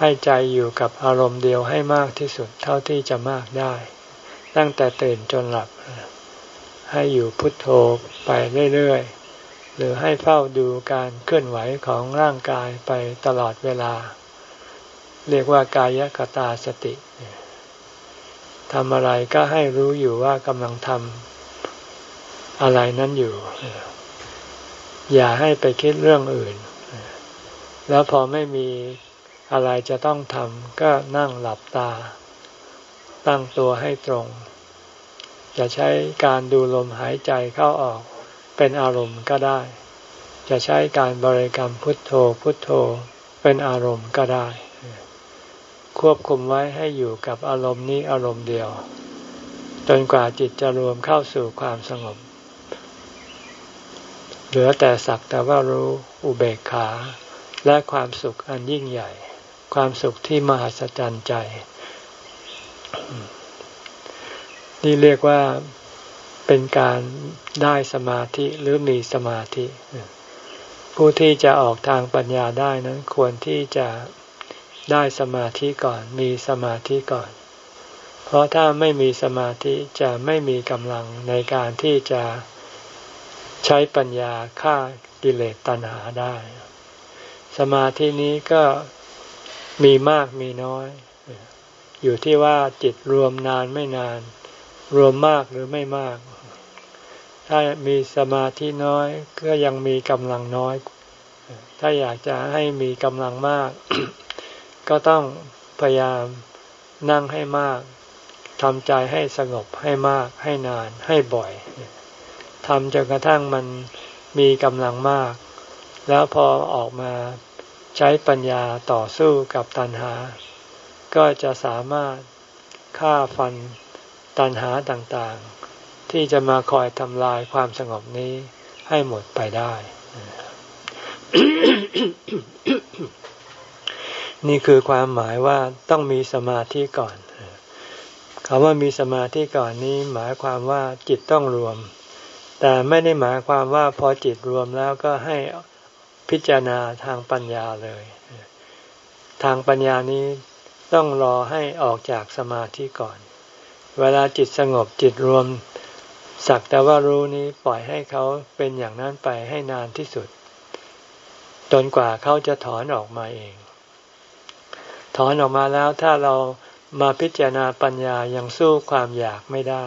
ให้ใจอยู่กับอารมณ์เดียวให้มากที่สุดเท่าที่จะมากได้ ตั้งแต่ตื่นจนหลับ ให้อยู่พุทโธไปเรื่อยๆ หรือให้เฝ้าดูการเคลื่อนไหวของร่างกายไปตลอดเวลา เรียกว่ากายกตาสติทำอะไรก็ให้รู้อยู่ว่ากำลังทำอะไรนั้นอยู่ อย่าให้ไปคิดเรื่องอื่น แล้วพอไม่มี อะไรจะต้องทำก็นั่งหลับตา ตั้งตัวให้ตรง จะใช้การดูลมหายใจเข้าออกเป็นอารมณ์ก็ได้ จะใช้การบริกรรมพุทโธพุทโธเป็นอารมณ์ก็ได้ ควบคุมไว้ให้อยู่กับอารมณ์นี้อารมณ์เดียว จนกว่าจิตจะรวมเข้าสู่ความสงบ เหลือแต่สักแต่ว่ารู้อุเบกขาและความสุขอันยิ่งใหญ่ ความสุขที่มหัศจรรย์ใจ นี่เรียกว่าเป็นการได้สมาธิหรือมีสมาธิ ผู้ที่จะออกทางปัญญาได้นั้น ควรที่จะได้สมาธิก่อน มีสมาธิก่อน เพราะถ้าไม่มีสมาธิจะไม่มีกำลังในการที่จะใช้ปัญญาฆ่ากิเลสตัณหาได้ สมาธินี้ก็ มีมากมีน้อย อยู่ที่ว่าจิตรวมนานไม่นาน รวมมากหรือไม่มาก ถ้ามีสมาธิน้อยก็ยังมีกำลังน้อย ถ้าอยากจะให้มีกำลังมาก ก็ต้องพยายามนั่งให้มากทำใจให้สงบให้มากให้นานให้บ่อยทำจนกระทั่งมันมีกำลังมาก แล้วพอออกมา ใช้ปัญญาต่อสู้กับตัณหา ก็จะสามารถฆ่าฟันตัณหาต่างๆ ที่จะมาคอยทำลายความสงบนี้ให้หมดไปได้ นี่คือความหมายว่าต้องมีสมาธิก่อนคำว่ามีสมาธิก่อนนี้หมายความว่าจิตต้องรวม แต่ไม่ได้หมายความว่าพอจิตรวมแล้วก็ให้ พิจารณาทางปัญญาเลย ทางปัญญานี้ต้องรอให้ออกจากสมาธิก่อน เวลาจิตสงบจิตรวม สักแต่ว่ารู้นี้ปล่อยให้เขาเป็นอย่างนั้นไปให้นานที่สุด จนกว่าเขาจะถอนออกมาเอง ถอนออกมาแล้วถ้าเรามาพิจารณาปัญญายังสู้ความอยากไม่ได้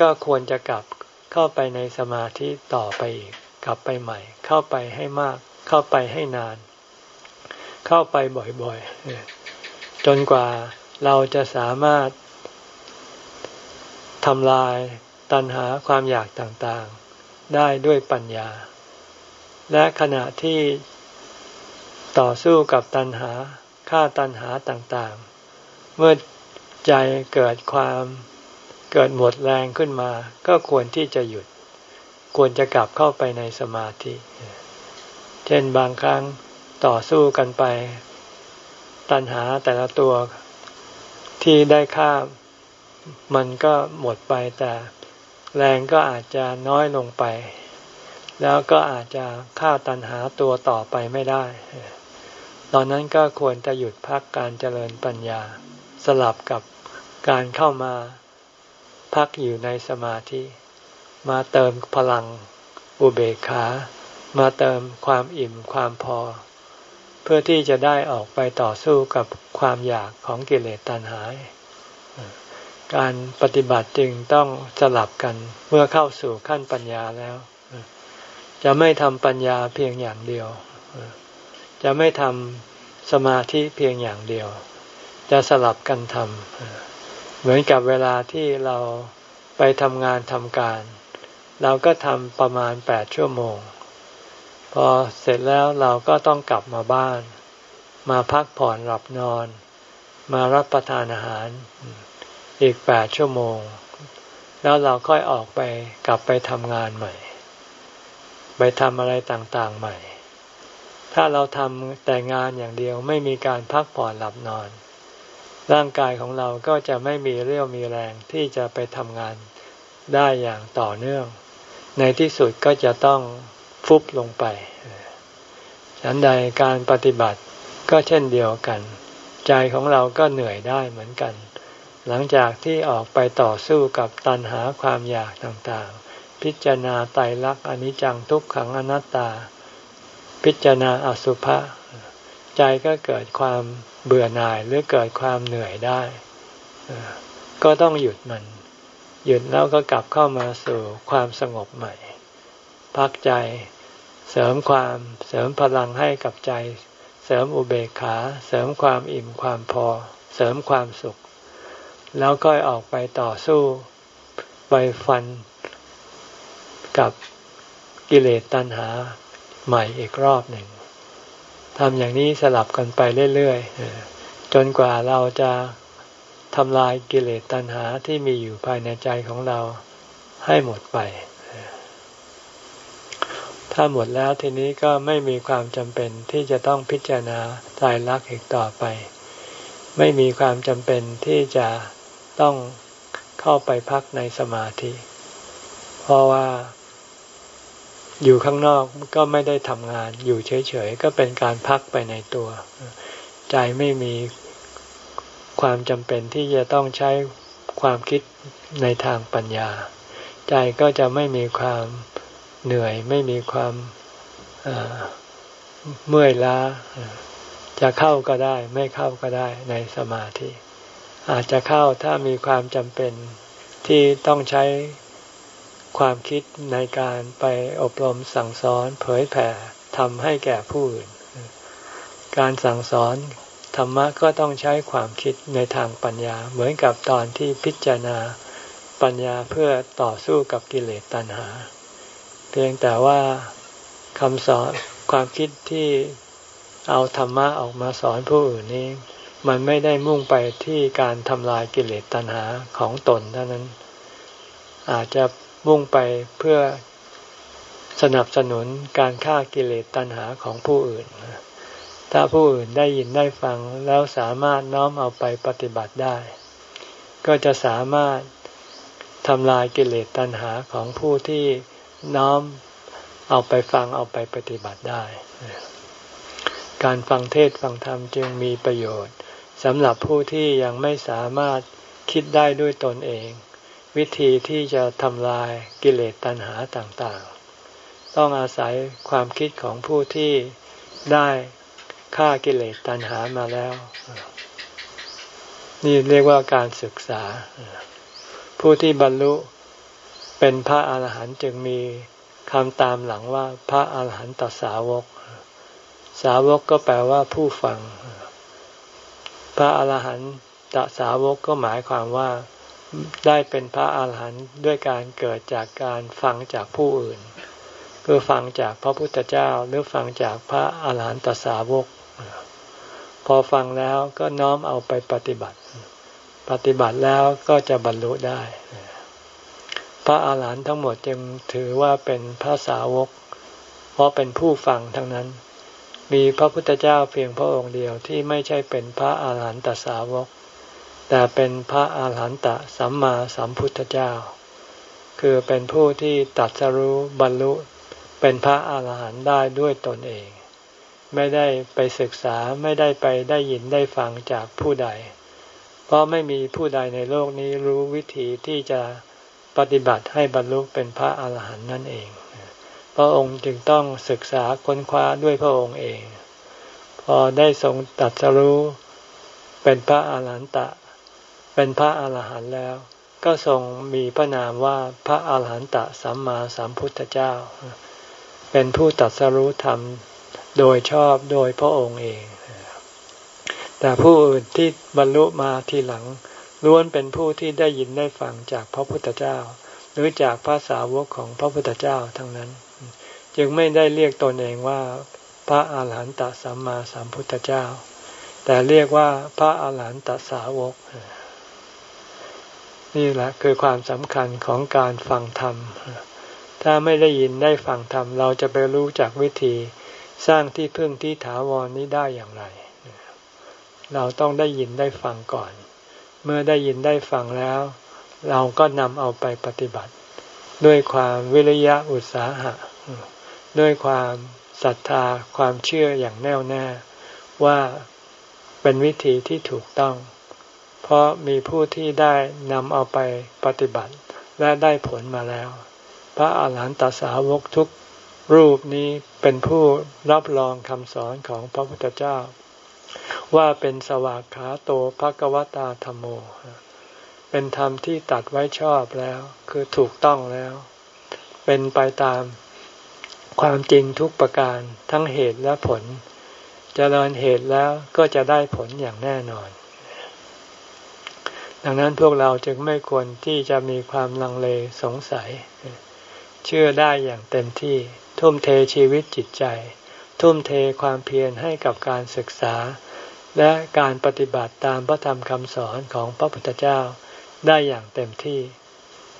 ก็ควรจะกลับเข้าไปในสมาธิต่อไปอีก กลับไปใหม่ เข้าไปให้มาก เข้าไปให้นาน เข้าไปบ่อยๆ จนกว่าเราจะสามารถทำลายตัณหาความอยากต่างๆ ได้ด้วยปัญญา และขณะที่ต่อสู้กับตัณหาฆ่าตัณหาต่างๆ เมื่อใจเกิดความเกิดหมดแรงขึ้นมา ก็ควรที่จะหยุด ควรจะกลับเข้าไปในสมาธิ เช่นบางครั้งต่อสู้กันไป ตัณหาแต่ละตัวที่ได้ฆ่ามันก็หมดไปแต่แรงก็อาจจะน้อยลงไป แล้วก็อาจจะฆ่าตัณหาตัวต่อไปไม่ได้ ตอนนั้นก็ควรจะหยุดพักการเจริญปัญญา สลับกับการเข้ามาพักอยู่ในสมาธิ มาเติมพลังอุเบกขา มาเติมความอิ่มความพอ เพื่อที่จะได้ออกไปต่อสู้กับความอยากของกิเลสตัณหา การปฏิบัติจึงต้องสลับกันเมื่อเข้าสู่ขั้นปัญญาแล้ว จะไม่ทำปัญญาเพียงอย่างเดียว จะไม่ทำสมาธิเพียงอย่างเดียว จะสลับกันทำเหมือนกับเวลาที่เราไปทำงานทำการ เราก็ทำประมาณแปดชั่วโมง พอเสร็จแล้วเราก็ต้องกลับมาบ้าน มาพักผ่อนหลับนอน มารับประทานอาหาร อีกแปดชั่วโมง แล้วเราค่อยออกไปกลับไปทำงานใหม่ ไปทำอะไรต่างๆใหม่ ถ้าเราทำแต่งานอย่างเดียวไม่มีการพักผ่อนหลับนอน ร่างกายของเราก็จะไม่มีเรี่ยวมีแรงที่จะไปทำงานได้อย่างต่อเนื่อง ในที่สุดก็จะต้อง ฟุบลงไปฉันใดการปฏิบัติก็เช่นเดียวกัน ใจของเราก็เหนื่อยได้เหมือนกัน หลังจากที่ออกไปต่อสู้กับตันหาความอยากต่างๆ พิจารณาไตรลักษณ์อนิจจังทุกขังอนัตตา พิจารณาอสุภะใจก็เกิดความเบื่อหน่ายหรือเกิดความเหนื่อยได้ ก็ต้องหยุดมัน หยุดแล้วก็กลับเข้ามาสู่ความสงบใหม่ พักใจ เสริมความเสริมพลังให้กับใจ เสริมอุเบกขา เสริมความอิ่มความพอ เสริมความสุข แล้วก็ออกไปต่อสู้ไปฟันกับกิเลสตัณหาใหม่อีกรอบหนึ่งทำอย่างนี้สลับกันไปเรื่อยๆจนกว่าเราจะทำลายกิเลสตัณหาที่มีอยู่ภายในใจของเราให้หมดไป ถ้าหมดแล้วทีนี้ก็ไม่มีความจำเป็นที่จะต้องพิจารณาตายรักอีกต่อไป ไม่มีความจำเป็นที่จะต้องเข้าไปพักในสมาธิ เพราะว่า อยู่ข้างนอกก็ไม่ได้ทำงาน อยู่เฉยๆก็เป็นการพักไปในตัว ใจไม่มีความจำเป็นที่จะต้องใช้ความคิดในทางปัญญา ใจก็จะไม่มีความ เหนื่อยไม่มีความเมื่อยล้า จะเข้าก็ได้ ไม่เข้าก็ได้ในสมาธิ อาจจะเข้าถ้ามีความจำเป็นที่ต้องใช้ความคิดในการไปอบรมสั่งสอนเผยแผ่ทำให้แก่ผู้อื่น การสั่งสอนธรรมะก็ต้องใช้ความคิดในทางปัญญา เหมือนกับตอนที่พิจารณาปัญญาเพื่อต่อสู้กับกิเลสตัณหา เพียงแต่ว่าคำสอนความคิดที่เอาธรรมะออกมาสอนผู้อื่นนี้ มันไม่ได้มุ่งไปที่การทำลายกิเลสตัณหาของตนเท่านั้น อาจจะมุ่งไปเพื่อสนับสนุนการฆ่ากิเลสตัณหาของผู้อื่น ถ้าผู้อื่นได้ยินได้ฟังแล้วสามารถน้อมเอาไปปฏิบัติได้ ก็จะสามารถทำลายกิเลสตัณหาของผู้ที่ น้อมเอาไปฟังเอาไปปฏิบัติได้ การฟังเทศฟังธรรมจึงมีประโยชน์สำหรับผู้ที่ยังไม่สามารถคิดได้ด้วยตนเอง วิธีที่จะทำลายกิเลสตัณหาต่างๆ ต้องอาศัยความคิดของผู้ที่ได้ฆ่ากิเลสตัณหามาแล้ว นี่เรียกว่าการศึกษา ผู้ที่บรรลุ เป็นพระอาหารหันต์จึงมีคำตามหลังว่าพระอาหารหันตสาวก สาวกก็แปลว่าผู้ฟัง พระอาหารหันตสาวกก็หมายความว่าได้เป็นพระอาหารหันต์ด้วยการเกิดจากการฟังจากผู้อื่น คือฟังจากพระพุทธเจ้าหรือฟังจากพระอาหารหันตสาวก พอฟังแล้วก็น้อมเอาไปปฏิบัติ ปฏิบัติแล้วก็จะบรรลุได้ พระอาหารหันต์ทั้งหมดจึงถือว่าเป็นพระสาวก เพราะเป็นผู้ฟังทั้งนั้น มีพระพุทธเจ้าเพียงพระองค์เดียวที่ไม่ใช่เป็นพระอาหารหันตสาวก แต่เป็นพระอาหารหันตสัมมาสัมพุทธเจ้า คือเป็นผู้ที่ตัดสรู้บรรลุเป็นพระอาหารหันต์ได้ด้วยตนเอง ไม่ได้ไปศึกษาไม่ได้ไปได้ยินได้ฟังจากผู้ใด เพราะไม่มีผู้ใดในโลกนี้รู้วิธีที่จะ ปฏิบัติให้บรรลุเป็นพระอาหารหันต์นั่นเอง พระองค์จึงต้องศึกษาค้นคว้าด้วยพระองค์เอง พอได้ทรงตัดสรู้เป็นพระอาหารหันตะ เป็นพระอาหารหันต์แล้ว ก็ทรงมีพระนามว่าพระอาหารหันตะสัมมาสัมพุทธเจ้า เป็นผู้ตัดสรู้ธรรมโดยชอบโดยพระองค์เอง แต่ผู้อื่นที่บรรลุมาทีหลัง ล้วนเป็นผู้ที่ได้ยินได้ฟังจากพระพุทธเจ้า หรือจากภาษาวกของพระพุทธเจ้าทั้งนั้น จึงไม่ได้เรียกตนเองว่า พระอาหารหันตสัมมาสัมพุทธเจ้า แต่เรียกว่าพระอาหารหันตสาวก นี่แหละคือความสำคัญของการฟังธรรม ถ้าไม่ได้ยินได้ฟังธรรม เราจะไปรู้จักวิธีสร้างที่พึ่งที่ถาวรนี้ได้อย่างไร เราต้องได้ยินได้ฟังก่อน เมื่อได้ยินได้ฟังแล้ว เราก็นำเอาไปปฏิบัติ ด้วยความวิริยะอุตสาหะ ด้วยความศรัทธาความเชื่ออย่างแน่วแน่ว่าเป็นวิธีที่ถูกต้อง เพราะมีผู้ที่ได้นำเอาไปปฏิบัติและได้ผลมาแล้ว พระอาหารหันตสาวกทุกรูปนี้เป็นผู้รับรองคำสอนของพระพุทธเจ้า ว่าเป็นสวากขาโตภกวตาธรรมโม เป็นธรรมที่ตัดไว้ชอบแล้ว คือถูกต้องแล้ว เป็นไปตามความจริงทุกประการทั้งเหตุและผลจเจริญเหตุแล้วก็จะได้ผลอย่างแน่นอน ดังนั้นพวกเราจึงไม่ควรที่จะมีความลังเลสงสัย เชื่อได้อย่างเต็มที่ทุ่มเทชีวิตจิตใจ ทุ่มเทความเพียรให้กับการศึกษา และการปฏิบัติตามพระธรรมคำสอนของพระพุทธเจ้าได้อย่างเต็มที่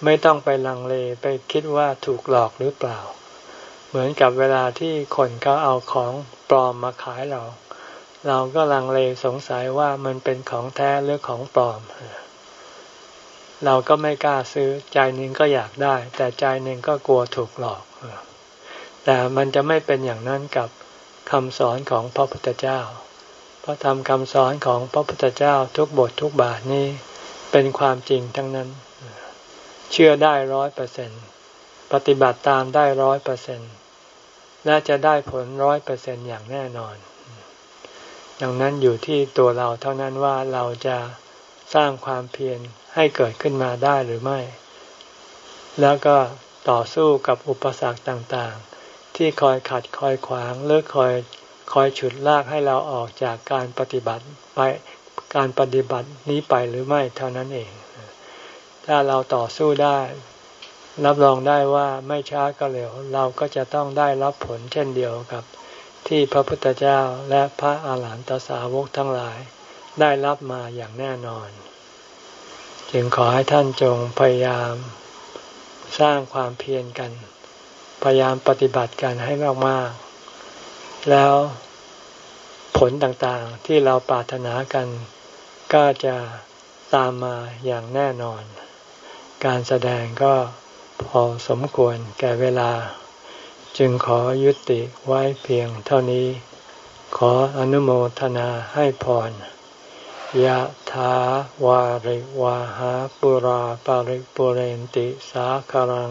ไม่ต้องไปลังเลไปคิดว่าถูกหลอกหรือเปล่า เหมือนกับเวลาที่คนเขาเอาของปลอมมาขายเรา เราก็ลังเลสงสัยว่ามันเป็นของแท้หรือของปลอม เราก็ไม่กล้าซื้อใจนึ่งก็อยากได้ แต่ใจนึ่งก็กลัวถูกหลอกแต่มันจะไม่เป็นอย่างนั้นกับ คำสอนของพระพุทธเจ้า พระธรรมคำสอนของพระพุทธเจ้าทุกบททุกบาทนี้เป็นความจริงทั้งนั้น เชื่อได้ร้อยเปอร์เซ็นปฏิบัติตามได้ร้อยเปอร์เซ็นและจะได้ผลร้อยเปอร์เซ็นอย่างแน่นอน ดังนั้นอยู่ที่ตัวเราเท่านั้นว่าเราจะสร้างความเพียรให้เกิดขึ้นมาได้หรือไม่ แล้วก็ต่อสู้กับอุปสรรคต่างๆ ที่คอยขัดคอยขวางหรือคอยคอยฉุดลากให้เราออกจากการปฏิบัติไปการปฏิบัตินี้ไปหรือไม่เท่านั้นเอง ถ้าเราต่อสู้ได้ รับรองได้ว่าไม่ช้าก็เร็ว เราก็จะต้องได้รับผลเช่นเดียวกับ ที่พระพุทธเจ้าและพระอาหารหันตสาวกทั้งหลาย ได้รับมาอย่างแน่นอน จึงขอให้ท่านจงพยายาม สร้างความเพียรกัน พยายามปฏิบัติกันให้มากๆ แล้วผลต่างๆที่เราปรารถนากัน ก็จะตามมาอย่างแน่นอน การแสดงก็พอสมควรแก่เวลา จึงขอยุติไว้เพียงเท่านี้ ขออนุโมทนาให้พรยะถาวาริวาหาปุราปาริปุเรนติสาคารัง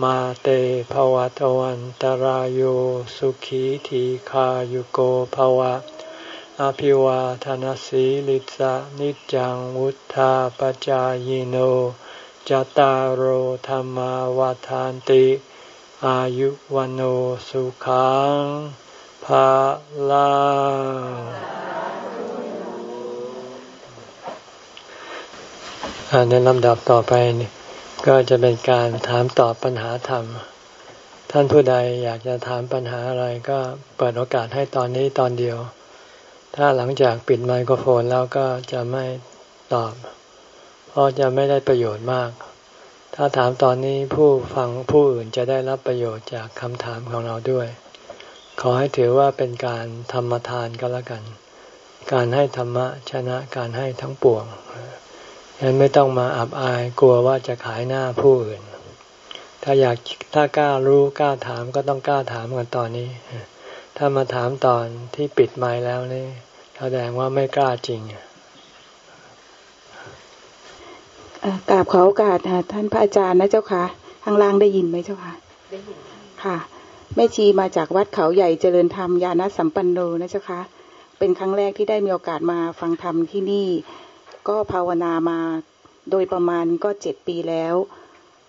มาเตภวัตวันตารโยสุขีทีขายุโกภวะ อภิวาทานสีลิสะนิจังวุธาปจายโนจตารโหธรรมวาทานติ อายุวันโอสุขังภาลังในลำดับต่อไปนี่ ก็จะเป็นการถามตอบปัญหาธรรม ท่านผู้ใดอยากจะถามปัญหาอะไรก็เปิดโอกาสให้ตอนนี้ตอนเดียว ถ้าหลังจากปิดไมโครโฟนแล้วก็จะไม่ตอบ เพราะจะไม่ได้ประโยชน์มาก ถ้าถามตอนนี้ผู้ฟังผู้อื่นจะได้รับประโยชน์จากคำถามของเราด้วย ขอให้ถือว่าเป็นการธรรมทานก็แล้วกัน การให้ธรรมะชนะการให้ทั้งปวง นั้นไม่ต้องมาอับอายกลัวว่าจะขายหน้าผู้อื่น ถ้าอยากถ้ากล้ารู้กล้าถามก็ต้องกล้าถามกันตอนนี้ ถ้ามาถามตอนที่ปิดไม้แล้วนี่แสดงว่าไม่กล้าจริงกราบขอโอกาสท่านพระอาจารย์นะเจ้าค่ะข้างล่างได้ยินไหมเจ้าค่ะได้ยินค่ะแม่ชีมาจากวัดเขาใหญ่เจริญธรรมญาณสัมปันโนนะเจ้าค่ะเป็นครั้งแรกที่ได้มีโอกาสมาฟังธรรมที่นี่ ก็ภาวนามาโดยประมาณก็เจ็ดปีแล้ว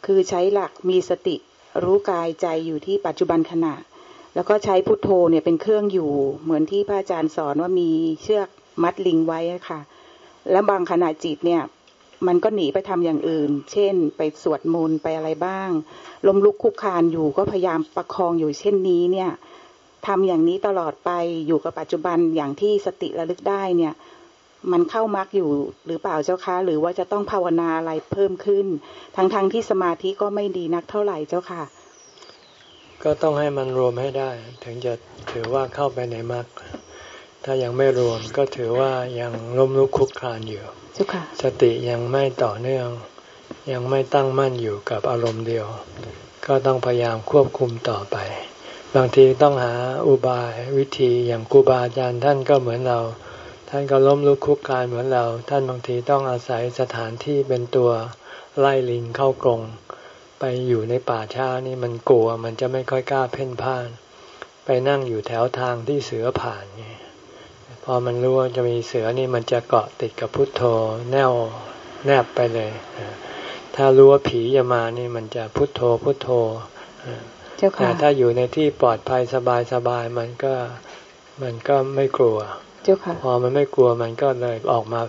คือใช้หลักมีสติรู้กายใจอยู่ที่ปัจจุบันขณะ แล้วก็ใช้พุทโธเนี่ยเป็นเครื่องอยู่ เหมือนที่พระอาจารย์สอนว่ามีเชือกมัดลิงไว้ค่ะ แล้วบางขณะจิตเนี่ยมันก็หนีไปทำอย่างอื่น เช่น ไปสวดมนต์ไปอะไรบ้าง ลมลุกคุกคานอยู่ก็พยายามประคองอยู่เช่นนี้เนี่ยทำอย่างนี้ตลอดไปอยู่กับปัจจุบันอย่างที่สติระลึกได้เนี่ย มันเข้ามักอยู่หรือเปล่าเจ้าคะหรือว่าจะต้องภาวนาอะไรเพิ่มขึ้น ทั้งๆทที่สมาธิก็ไม่ดีนักเท่าไหร่เจ้าค่ะ ก็ต้องให้มันรวมให้ได้ ถึงจะถือว่าเข้าไปในมรรคถ้ายังไม่รวมก็ถือว่ายังล้มลุกคุกคลานอยู่สติยังไม่ต่อเนื่อง ยังไม่ตั้งมั่นอยู่กับอารมณ์เดียว ก็ต้องพยายามควบคุมต่อไป บางทีต้องหาอุบายวิธีอย่างครูบาอาจารย์ท่านก็เหมือนเรา ท่านก็ล้มลุกคุกคลานเหมือนเรา ท่านบางทีต้องอาศัยสถานที่เป็นตัวไล่ลิงเข้ากรงไปอยู่ในป่าช้านี่มันกลัว มันจะไม่ค่อยกล้าเพ่นพ่าน ไปนั่งอยู่แถวทางที่เสือผ่านไงพอมันรู้ว่าจะมีเสือนี่มันจะเกาะติดกับพุทโธแนวแนบไปเลย ถ้ารู้ว่าผีจะมานี่มันจะพุทโธพุทโธแต่ถ้าอยู่ในที่ปลอดภัยสบายสบายมันก็มันก็ไม่กลัว พอมันไม่กลัวมันก็เลยออกมา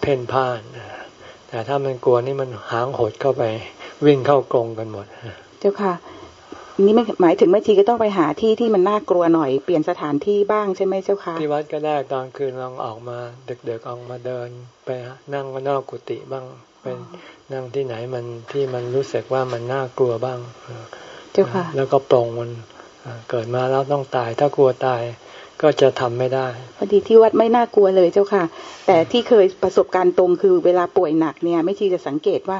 เพ่นพ่านแต่ถ้ามันกลัวนี่มันหางหดเข้าไปวิ่งเข้ากรงกันหมด เจ้าค่ะนี่ไม่หมายถึงแม่ชีก็ต้องไปหาที่ที่มันน่ากลัวหน่อยเปลี่ยนสถานที่บ้างใช่ไหมเจ้าค่ะที่วัดก็ได้ตอนคืนลองออกมาเด็กๆออกมาเดิน ไปนั่งนอกกุฏิบ้างเป็นนั่งที่ไหนมันที่มันรู้สึกว่ามันน่ากลัวบ้างเจ้าค่ะ แล้วก็ปรงมันเกิดมาแล้วต้องตาย ถ้ากลัวตาย ก็จะทำไม่ได้ พอดีที่วัดไม่น่ากลัวเลยเจ้าค่ะ แต่ที่เคยประสบการณ์ตรงคือเวลาป่วยหนักเนี่ยไม่ชีจะสังเกตว่า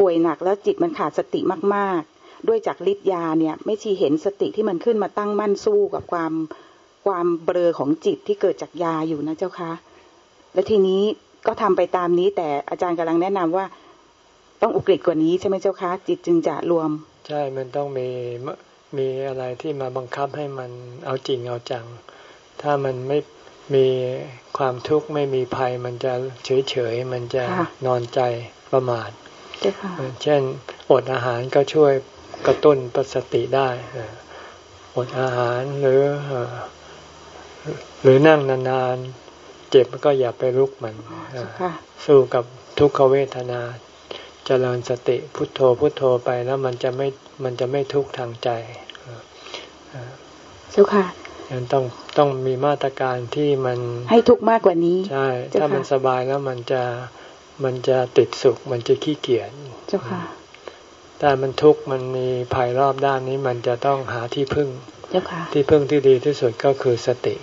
ป่วยหนักแล้วจิตมันขาดสติมากๆ ด้วยจากฤทธิ์ยาเนี่ยไม่ชีเห็นสติที่มันขึ้นมาตั้งมั่นสู้กับความความเบลอของจิตที่เกิดจากยาอยู่นะเจ้าคะแล้วทีนี้ก็ทำไปตามนี้ แต่อาจารย์กำลังแนะนำว่าต้องอุกฤษกว่านี้ใช่ไหมเจ้าคะจิตจึงจะรวม ใช่ มันต้องมีมีอะไรที่มาบังคับให้มันเอาจริงเอาจัง ถ้ามันไม่มีความทุกข์ไม่มีภัย มันจะเฉยเฉยมันจะนอนใจประมาทเช่น อดอาหารก็ช่วยกระตุ้นประสติได้อดอาหารหรือหรือนั่งนานๆ เจ็บก็อย่าไปลุกมันสู้กับทุกขเวทนาจเจริญสติพุทโธพุทโธไปแล้วมันจะไม่มันจะไม่ทุกข์ทางใจเจ้าค่ะ ยังต้องต้องมีมาตรการที่มันให้ทุกข์มากกว่านี้ ใช่ ถ้ามันสบายแล้วมันจะมันจะติดสุข มันจะขี้เกียจเจ้าค่ะแต่มันทุกข์มันมีภัยรอบด้านนี้มันจะต้องหาที่พึ่งเจ้าค่ะที่พึ่งที่ดีที่สุดก็คือสติ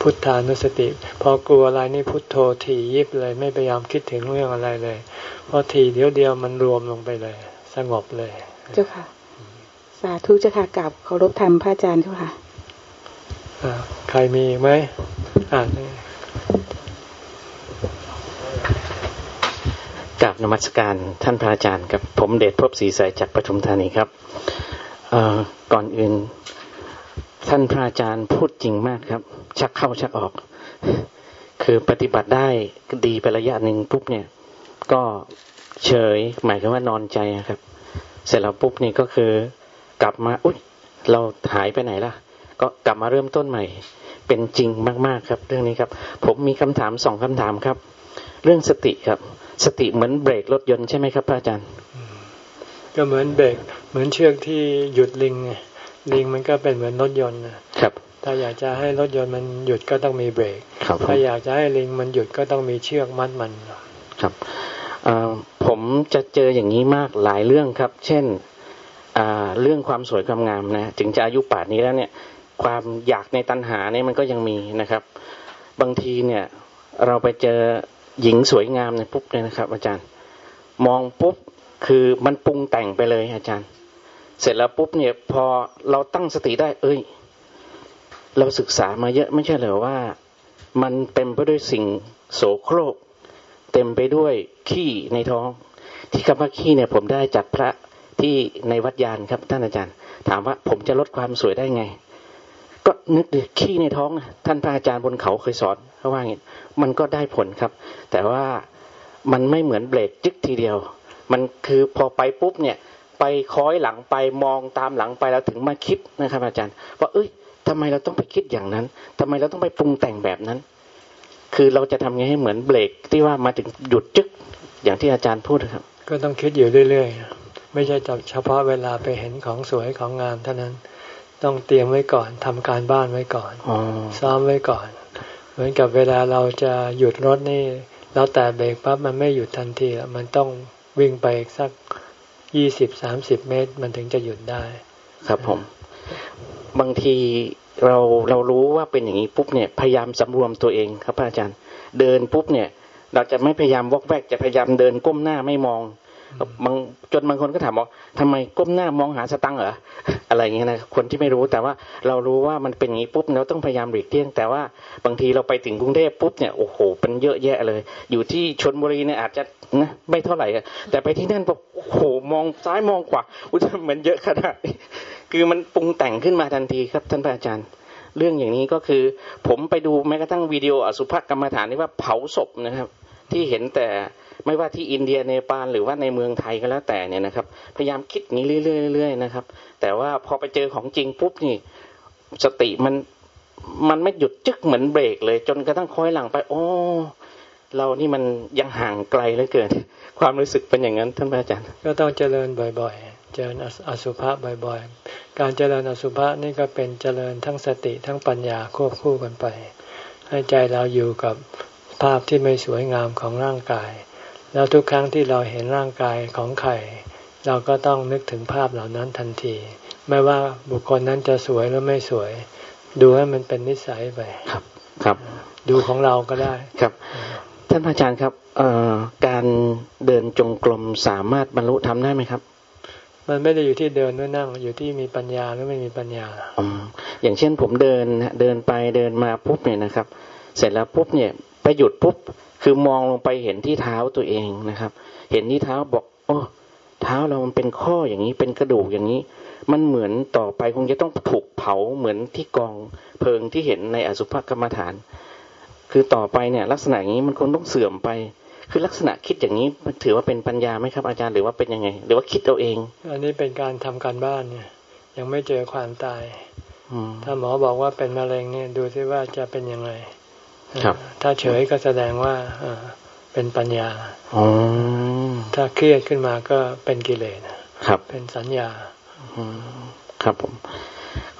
พุทธานุสติ พอกลัวอะไรนี่พุทโธทียิบเลยไม่พยายามคิดถึงเรื่องอะไรเลย เพราะทีเดียวเดียวมันรวมลงไปเลย สงบเลย เจ้าค่ะสาธุเจ้าค่ะกับเคารพธรรมพระอาจารย์เจ้าค่ะใครมีไหมอ่านกับนมัสการท่านพระอาจารย์ครับ ผมเดชพบศรีใสจากปทุมธานีครับก่อนอื่น ท่านพระอาจารย์พูดจริงมากครับ ชักเข้าชักออก คือปฏิบัติได้ดีไประยะหนึ่งปุ๊บเนี่ย ก็เฉย หมายถึงว่านอนใจครับ เสร็จแล้วปุ๊บนี่ก็คือ กลับมาอุ๊ยเราหายไปไหนล่ะ ก็กลับมาเริ่มต้นใหม่ เป็นจริงมากๆครับ เรื่องนี้ครับ ผมมีคำถามสองคำถามครับ เรื่องสติครับ สติเหมือนเบรกรถยนต์ใช่ไหมครับพระอาจารย์ ก็เหมือนเบรกเหมือนเชือกที่หยุดลิงไงลิงมันก็เป็นเหมือนรถยนต์ครับ ถ้าอยากจะให้รถยนต์มันหยุดก็ต้องมีเบรกถ้าอยากจะให้ลิงมันหยุดก็ต้องมีเชือกมัดมันครับผมจะเจออย่างนี้มากหลายเรื่องครับ เช่น เรื่องความสวยความงามนะถึงจะอายุป่านนี้แล้วเนี่ย ความอยากในตัณหาเนี่ยมันก็ยังมีนะครับ บางทีเนี่ย เราไปเจอหญิงสวยงามในปุ๊บเนี่ยนะครับ อาจารย์ มองปุ๊บคือมันปรุงแต่งไปเลย อาจารย์ เสร็จแล้วปุ๊บเนี่ย พอเราตั้งสติได้ เอ้ย เราศึกษามาเยอะไม่ใช่เหรอว่า มันเต็มไปด้วยสิ่งโสโครก เต็มไปด้วยขี้ในท้อง ที่คำว่าขี้เนี่ย ผมได้จากพระ ที่ในวัดยานครับท่านอาจารย์ ถามว่าผมจะลดความสวยได้ไง ก็นึกดิขี้ในท้อง ท่านพระอาจารย์บนเขาเคยสอนเขาว่าอย่างนี้มันก็ได้ผลครับ แต่ว่ามันไม่เหมือนเบรกจึ๊กทีเดียว มันคือพอไปปุ๊บเนี่ยไปคอยหลังไปมองตามหลังไปแล้วถึงมาคิดนะครับ อาจารย์ ว่า เอ้ยทำไมเราต้องไปคิดอย่างนั้นทำไมเราต้องไปปรุงแต่งแบบนั้น คือเราจะทำไงให้เหมือนเบรกที่ว่ามาถึงหยุดจึกอย่างที่อาจารย์พูดครับ ก็ต้องคิดอยู่เรื่อยๆ ไม่ใช่เฉพาะเวลาไปเห็นของสวยของงามเท่านั้น ต้องเตรียมไว้ก่อนทำการบ้านไว้ก่อนซ้อมไว้ก่อน เหมือนกับเวลาเราจะหยุดรถนี่เราแต่เบรกปั๊บมันไม่หยุดทันทีมันต้องวิ่งไปสักยี่สิบสามสิบเมตร มันถึงจะหยุดได้ ครับผม บางทีเราเรารู้ว่าเป็นอย่างนี้ปุ๊บเนี่ยพยายามสำรวมตัวเองครับอาจารย์ เดินปุ๊บเนี่ย เราจะไม่พยายามวอกแวกจะพยายามเดินก้มหน้าไม่มอง บางจนบางคนก็ถามว่าทำไมก้มหน้ามองหาสตังค์เหรออะไรอย่างเงี้ยนะคนที่ไม่รู้แต่ว่าเรารู้ว่ามันเป็นอย่างนี้ปุ๊บเราต้องพยายามหลีกเลี่ยงแต่ว่าบางทีเราไปถึงกรุงเทพปุ๊บเนี่ยโอ้โหเป็นเยอะแยะเลย อยู่ที่ชนบุรีเนี่ยอาจจะนะไม่เท่าไหร่แต่ไปที่นั่นบอกโอ้โหมองซ้ายมองขวาอุ้ยเหมือนเยอะขนาดนี้คือมันปรุงแต่งขึ้นมาทันทีครับท่านอาจารย์เรื่องอย่างนี้ก็คือ ผมไปดูแม้กระทั่งวิดีโออสุภกรรมฐานที่ว่าเผาศพนะครับ ที่เห็นแต่ ไม่ว่าที่อินเดียเนปาลหรือว่าในเมืองไทยก็แล้วแต่เนี่ยนะครับ พยายามคิดนี้เรื่อยๆนะครับ แต่ว่าพอไปเจอของจริงปุ๊บนี่ สติมันมันไม่หยุดจึกเหมือนเบรกเลย จนกระทั่งคอยหลังไปโอ้เรานี่มันยังห่างไกลเหลือเกิน ความรู้สึกเป็นอย่างนั้นท่านอาจารย์ ก็ต้องเจริญบ่อยๆ เจริญอสุภะบ่อยๆ การเจริญอสุภะนี่ก็เป็นเจริญทั้งสติทั้งปัญญาควบคู่กันไป ให้ใจเราอยู่กับภาพที่ไม่สวยงามของร่างกาย แล้วทุกครั้งที่เราเห็นร่างกายของใครเราก็ต้องนึกถึงภาพเหล่านั้นทันที ไม่ว่าบุคคลนั้นจะสวยหรือไม่สวย ดูให้มันเป็นนิสัยไปครับครับ ดูของเราก็ได้ครับ ท่านอาจารย์ครับการเดินจงกรมสามารถบรรลุทำได้ไหมครับ มันไม่ได้อยู่ที่เดินด้วยนั่ง อยู่ที่มีปัญญาหรือไม่มีปัญญาออย่างเช่นผมเดินเดินไปเดินมาปุ๊บเนี่ยนะครับ เสร็จแล้วปุ๊บเนี่ยไปหยุดปุ๊บ คือมองลงไปเห็นที่เท้าตัวเองนะครับ เห็นที่เท้าบอกโอ้เท้าเรามันเป็นข้ออย่างนี้เป็นกระดูกอย่างนี้ มันเหมือนต่อไปคงจะต้องถูกเผาเหมือนที่กองเพลิงที่เห็นในอสุภกรรมฐาน คือต่อไปเนี่ย ลักษณะอย่างนี้มันคงต้องเสื่อมไป คือลักษณะคิดอย่างนี้ถือว่าเป็นปัญญาไหมครับ อาจารย์หรือว่าเป็นยังไง หรือว่าคิดเอาเอง อันนี้เป็นการทำการบ้านเนี่ยยังไม่เจอความตายถ้าหมอบอกว่าเป็นมะเร็งเนี่ยดูซิว่าจะเป็นยังไงครับ ถ้าเฉยก็แสดงว่าเป็นปัญญาอ๋อถ้าเครียดขึ้นมาก็เป็นกิเลสครับ เป็นสัญญาครับผม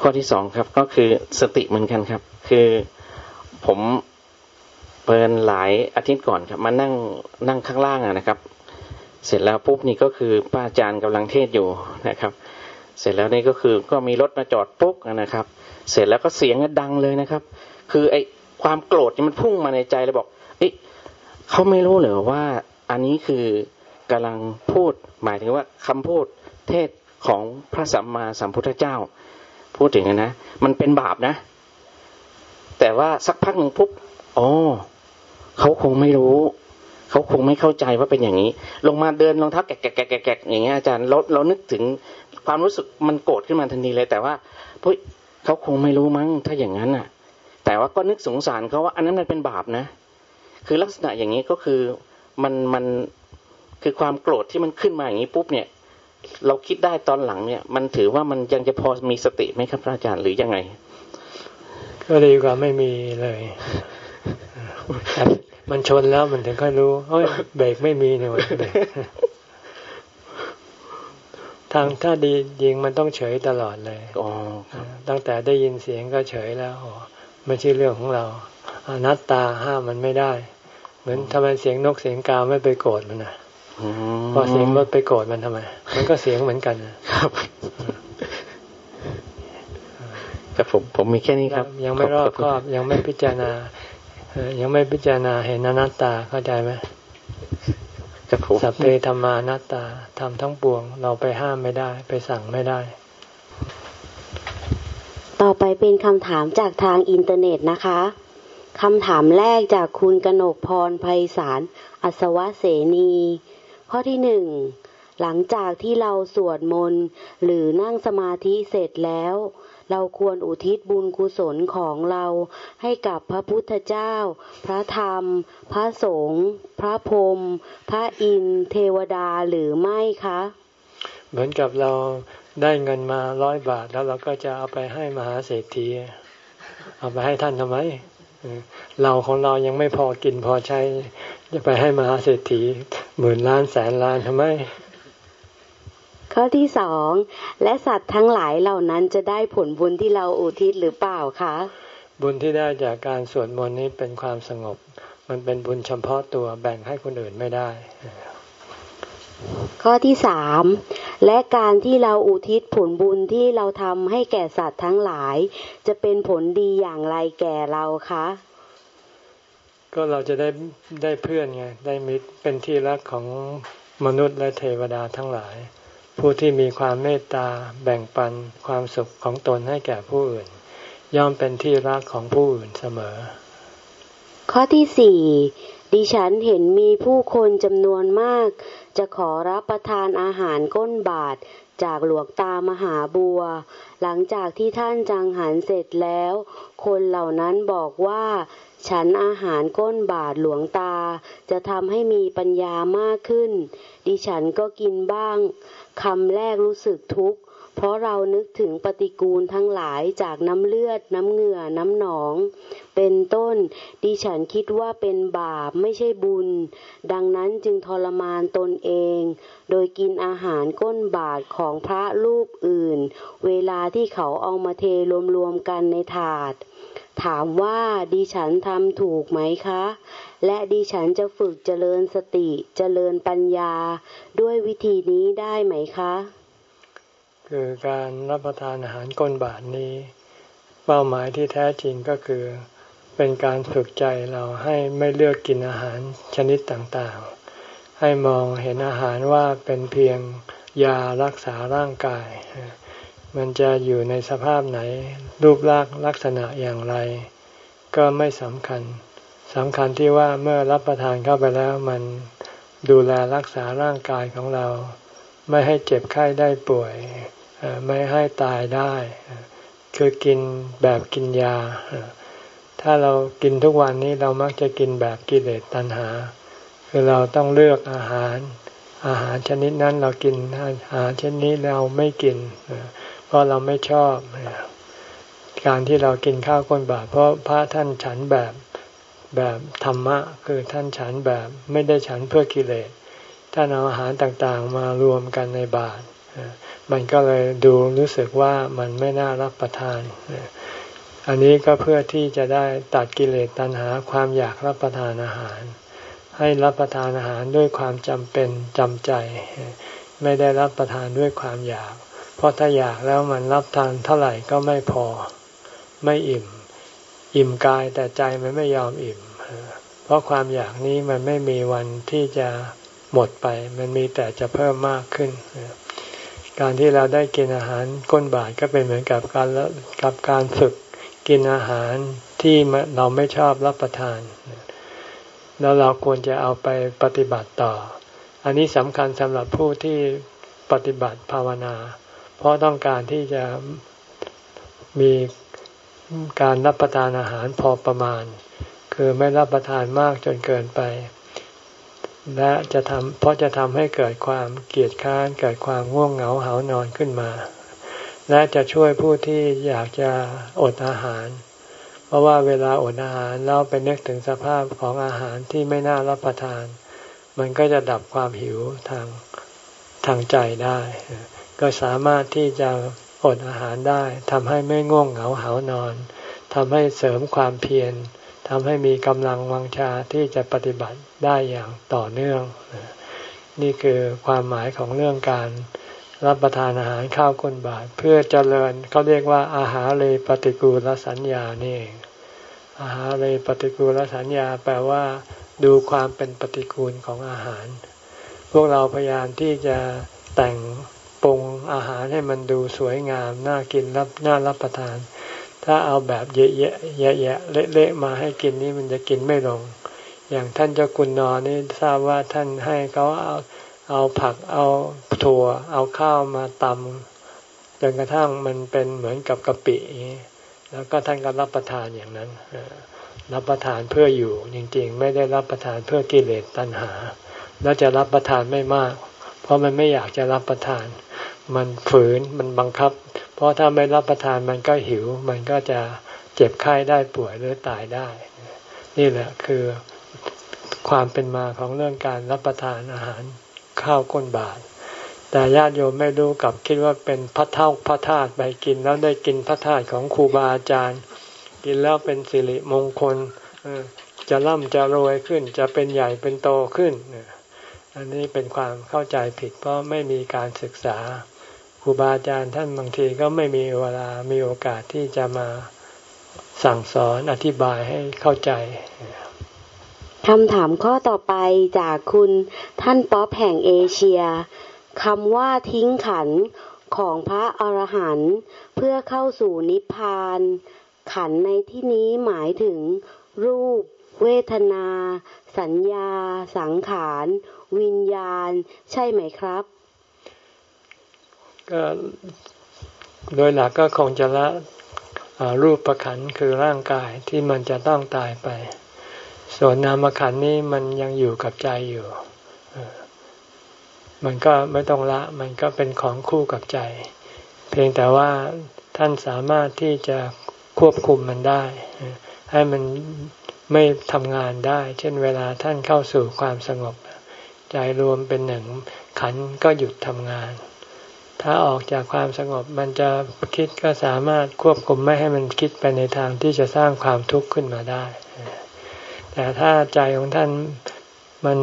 ข้อที่สองครับก็คือสติเหมือนกันครับ คือผมเปินหลายอาทิตย์ก่อนครับ มานั่งนั่งข้างล่างนะครับ เสร็จแล้วปุ๊บนี่ก็คือป้าอาจารย์กำลังเทศอยู่นะครับ เสร็จแล้วนี่ก็คือก็มีรถมาจอดปุ๊บนะครับ เสร็จแล้วก็เสียงดังเลยนะครับ คือไอ้ ความโกรธนี่มันพุ่งมาในใจเลยบอกเอ๊ะเขาไม่รู้เหรอว่าอันนี้คือกำลังพูดหมายถึงว่าคำพูดเทศของพระสัมมาสัมพุทธเจ้า พูดถึงนะมันเป็นบาปนะ แต่ว่าสักพักหนึ่งปุ๊บอ๋อเขาคงไม่รู้เขาคงไม่เข้าใจว่าเป็นอย่างนี้ ลงมาเดินรองเท้าแกะแกะแกะแกะอย่างเงี้ยอาจารย์เราเรานึกถึงความรู้สึกมันโกรธขึ้นมาทันทีเลย แต่ว่าพุ้ยเขาคงไม่รู้มั้งถ้าอย่างนั้นน่ะ แต่ว่าก็นึกสงสารเขาว่า อันนั้นมันเป็นบาปนะ คือลักษณะอย่างนี้ก็คือมันมันคือความโกรธที่มันขึ้นมาอย่างนี้ปุ๊บเนี่ย เราคิดได้ตอนหลังเนี่ย มันถือว่ามันยังจะพอมีสติไหมครับพระอาจารย์หรือยังไง ก็ดีกว่าไม่มีเลยมันชนแล้วมันถึงค่อยรู้เฮ้ยเบรกไม่มีเนี่ยเบรกทางถ้าดียิงมันต้องเฉยตลอดเลยอ๋อตั้งแต่ได้ยินเสียงก็เฉยแล้ว ไม่ใช่เรื่องของเราอนัตตาห้ามมันไม่ได้ เหมือนทำไมเสียงนกเสียงกาไม่ไปโกรธมันนะพอเสียงรถไปโกรธมันทำไม มันก็เสียงเหมือนกันครับแต่ผมผมมีแค่นี้ครับ ยังไม่รอบครอบยังไม่พิจารณายังไม่พิจารณาเห็นอนัตตาเข้าใจไหมสัพเพธรรมานัตตาทำทั้งปวง เราไปห้ามไม่ได้ ไปสั่งไม่ได้ ต่อไปเป็นคำถามจากทางอินเทอร์เน็ตนะคะคำถามแรกจากคุณกนกพรภัยสารอัศวะเสนี ข้อที่หนึ่งหลังจากที่เราสวดมนต์หรือนั่งสมาธิเสร็จแล้ว เราควรอุทิศบุญกุศลของเราให้กับพระพุทธเจ้า พระธรรม พระสงฆ์พระพรหมพระอินทร์เทวดาหรือไม่คะ เหมือนกับเรา ได้เงินมาร้อยบาท แล้วเราก็จะเอาไปให้มหาเศรษฐี เอาไปให้ท่านทำไมเราของเรายังไม่พอกินพอใช้ จะไปให้มหาเศรษฐีหมื่นล้านแสนล้านทำไม ข้อที่สองและสัตว์ทั้งหลายเหล่านั้นจะได้ผลบุญที่เราอุทิศหรือเปล่าคะ บุญที่ได้จากการสวดมนต์นี้เป็นความสงบ มันเป็นบุญเฉพาะตัวแบ่งให้คนอื่นไม่ได้ ข้อที่สามและการที่เราอุทิศผลบุญที่เราทำให้แก่สัตว์ทั้งหลาย จะเป็นผลดีอย่างไรแก่เราคะ ก็เราจะได้ได้เพื่อนไงได้มิตรเป็นที่รักของมนุษย์และเทวดาทั้งหลาย ผู้ที่มีความเมตตาแบ่งปันความสุขของตนให้แก่ผู้อื่น ย่อมเป็นที่รักของผู้อื่นเสมอ ข้อที่สี่ดิฉันเห็นมีผู้คนจำนวนมาก จะขอรับประทานอาหารก้นบาทจากหลวงตามหาบัว หลังจากที่ท่านจังหันเสร็จแล้ว คนเหล่านั้นบอกว่า ฉันอาหารก้นบาทหลวงตา จะทำให้มีปัญญามากขึ้น ดิฉันก็กินบ้างคำแรกรู้สึกทุกข์ เพราะเรานึกถึงปฏิกูลทั้งหลายจากน้ำเลือด น้ำเหงื่อ น้ำหนอง เป็นต้น ดิฉันคิดว่าเป็นบาปไม่ใช่บุญ ดังนั้นจึงทรมานตนเอง โดยกินอาหารก้นบาทของพระรูปอื่น เวลาที่เขาเอามาเทรวมๆกันในถาด ถามว่าดิฉันทำถูกไหมคะ และดิฉันจะฝึกเจริญสติ เจริญปัญญา ด้วยวิธีนี้ได้ไหมคะ คือการรับประทานอาหารก้นบาทนี้ เป้าหมายที่แท้จริงก็คือ เป็นการฝึกใจเราให้ไม่เลือกกินอาหารชนิดต่างๆ ให้มองเห็นอาหารว่าเป็นเพียงยารักษาร่างกาย มันจะอยู่ในสภาพไหน รูปร่างลักษณะอย่างไร ก็ไม่สำคัญสำคัญที่ว่าเมื่อรับประทานเข้าไปแล้วมันดูแลรักษาร่างกายของเรา ไม่ให้เจ็บไข้ได้ป่วย ไม่ให้ตายได้ คือกินแบบกินยา ถ้าเรากินทุกวันนี้เรามักจะกินแบบกิเลสตัณหา คือเราต้องเลือกอาหาร อาหารชนิดนั้นเรากินอาหารชนิดนี้เราไม่กิน เพราะเราไม่ชอบ การที่เรากินข้าวก้นบาทเพราะพระท่านฉันแบบแบบธรรมะ คือท่านฉันแบบไม่ได้ฉันเพื่อกิเลสท่านเอาอาหารต่างๆมารวมกันในบาตร มันก็เลยดูรู้สึกว่ามันไม่น่ารับประทาน อันนี้ก็เพื่อที่จะได้ตัดกิเลสตัณหาความอยากรับประทานอาหาร ให้รับประทานอาหารด้วยความจำเป็นจำใจ ไม่ได้รับประทานด้วยความอยาก เพราะถ้าอยากแล้วมันรับทานเท่าไหร่ก็ไม่พอไม่อิ่ม อิ่มกายแต่ใจมันไม่ยอมอิ่ม เพราะความอยากนี้มันไม่มีวันที่จะหมดไป มันมีแต่จะเพิ่มมากขึ้น การที่เราได้กินอาหารก้นบาทก็เป็นเหมือนกับการกับการฝึกกินอาหารที่เราไม่ชอบรับประทาน แล้วเราควรจะเอาไปปฏิบัติต่อ อันนี้สำคัญสำหรับผู้ที่ปฏิบัติภาวนา เพราะต้องการที่จะมีการรับประทานอาหารพอประมาณ คือไม่รับประทานมากจนเกินไป และจะทำเพราะจะทำให้เกิดความเกียดค้านเกิดความง่วงเหงาหานอนขึ้นมา และจะช่วยผู้ที่อยากจะอดอาหาร เพราะว่าเวลาอดอาหารเราไปนึกถึงสภาพของอาหารที่ไม่น่ารับประทาน มันก็จะดับความหิวทางทางใจได้ ก็สามารถที่จะอดอาหารได้ทำให้ไม่ง่วงเหงาหานอนทำให้เสริมความเพียร ทำให้มีกำลังวังชาที่จะปฏิบัติได้อย่างต่อเนื่อง นี่คือความหมายของเรื่องการรับประทานอาหารข้าวก้นบาทเพื่อเจริญเขาเรียกว่าอาหารเลยปฏิกูลสัญญานี่เองอาหารเลยปฏิกูลสัญญาแปลว่า ดูความเป็นปฏิกูลของอาหาร พวกเราพยายามที่จะแต่งปรุงอาหารให้มันดูสวยงามน่ากินรับน่ารับประทาน ถ้าเอาแบบเยอะๆแยะๆเละๆมาให้กินนี่มันจะกินไม่ลง อย่างท่านเจ้าคุณนอนนี่ทราบว่าท่านให้เขาเอาเอาผักเอาถั่ว เอาข้าวมาตำจนกระทั่งมันเป็นเหมือนกับกะปิแล้วก็ท่านก็รับประทานอย่างนั้นรับประทานเพื่ออยู่จริงๆ ไม่ได้รับประทานเพื่อกิเลสตัณหา แล้วจะรับประทานไม่มาก เพราะมันไม่อยากจะรับประทาน มันฝืนมันบังคับ เพราะถ้าไม่รับประทานมันก็หิว มันก็จะเจ็บไข้ได้ป่วยหรือตายได้ นี่แหละคือความเป็นมาของเรื่องการรับประทานอาหารข้าวก้นบาท แต่ญาติโยมไม่รู้กับคิดว่าเป็นพระเท่าพระธาตุไปกินแล้วได้กินพระธาตุของครูบาอาจารย์ กินแล้วเป็นสิริมงคลจะร่ำจะรวยขึ้น จะเป็นใหญ่เป็นโตขึ้น อันนี้เป็นความเข้าใจผิดเพราะไม่มีการศึกษา รูบาอาจารย์ท่านบางทีก็ไม่มีเวลามีโอกาสที่จะมาสั่งสอนอธิบายให้เข้าใจคำถามข้อต่อไปจากคุณท่านป๊อปแห่งเอเชียคำว่าทิ้งขันของพระอรหันต์เพื่อเข้าสู่นิพพาน ขันในที่นี้หมายถึง รูป เวทนา สัญญา สังขาร วิญญาณ ใช่ไหมครับ ก็โดยหลักก็คงจะละรูปประขันคือร่างกายที่มันจะต้องตายไป ส่วนนามขันนี้มันยังอยู่กับใจอยู่ มันก็ไม่ต้องละ มันก็เป็นของคู่กับใจ เพียงแต่ว่าท่านสามารถที่จะควบคุมมันได้ ให้มันไม่ทำงานได้ เช่นเวลาท่านเข้าสู่ความสงบ ใจรวมเป็นหนึ่งขันก็หยุดทำงาน ถ้าออกจากความสงบมันจะคิดก็สามารถควบคุมไม่ให้มันคิดไปในทางที่จะสร้างความทุกข์ขึ้นมาได้ แต่ถ้าใจของท่านมัน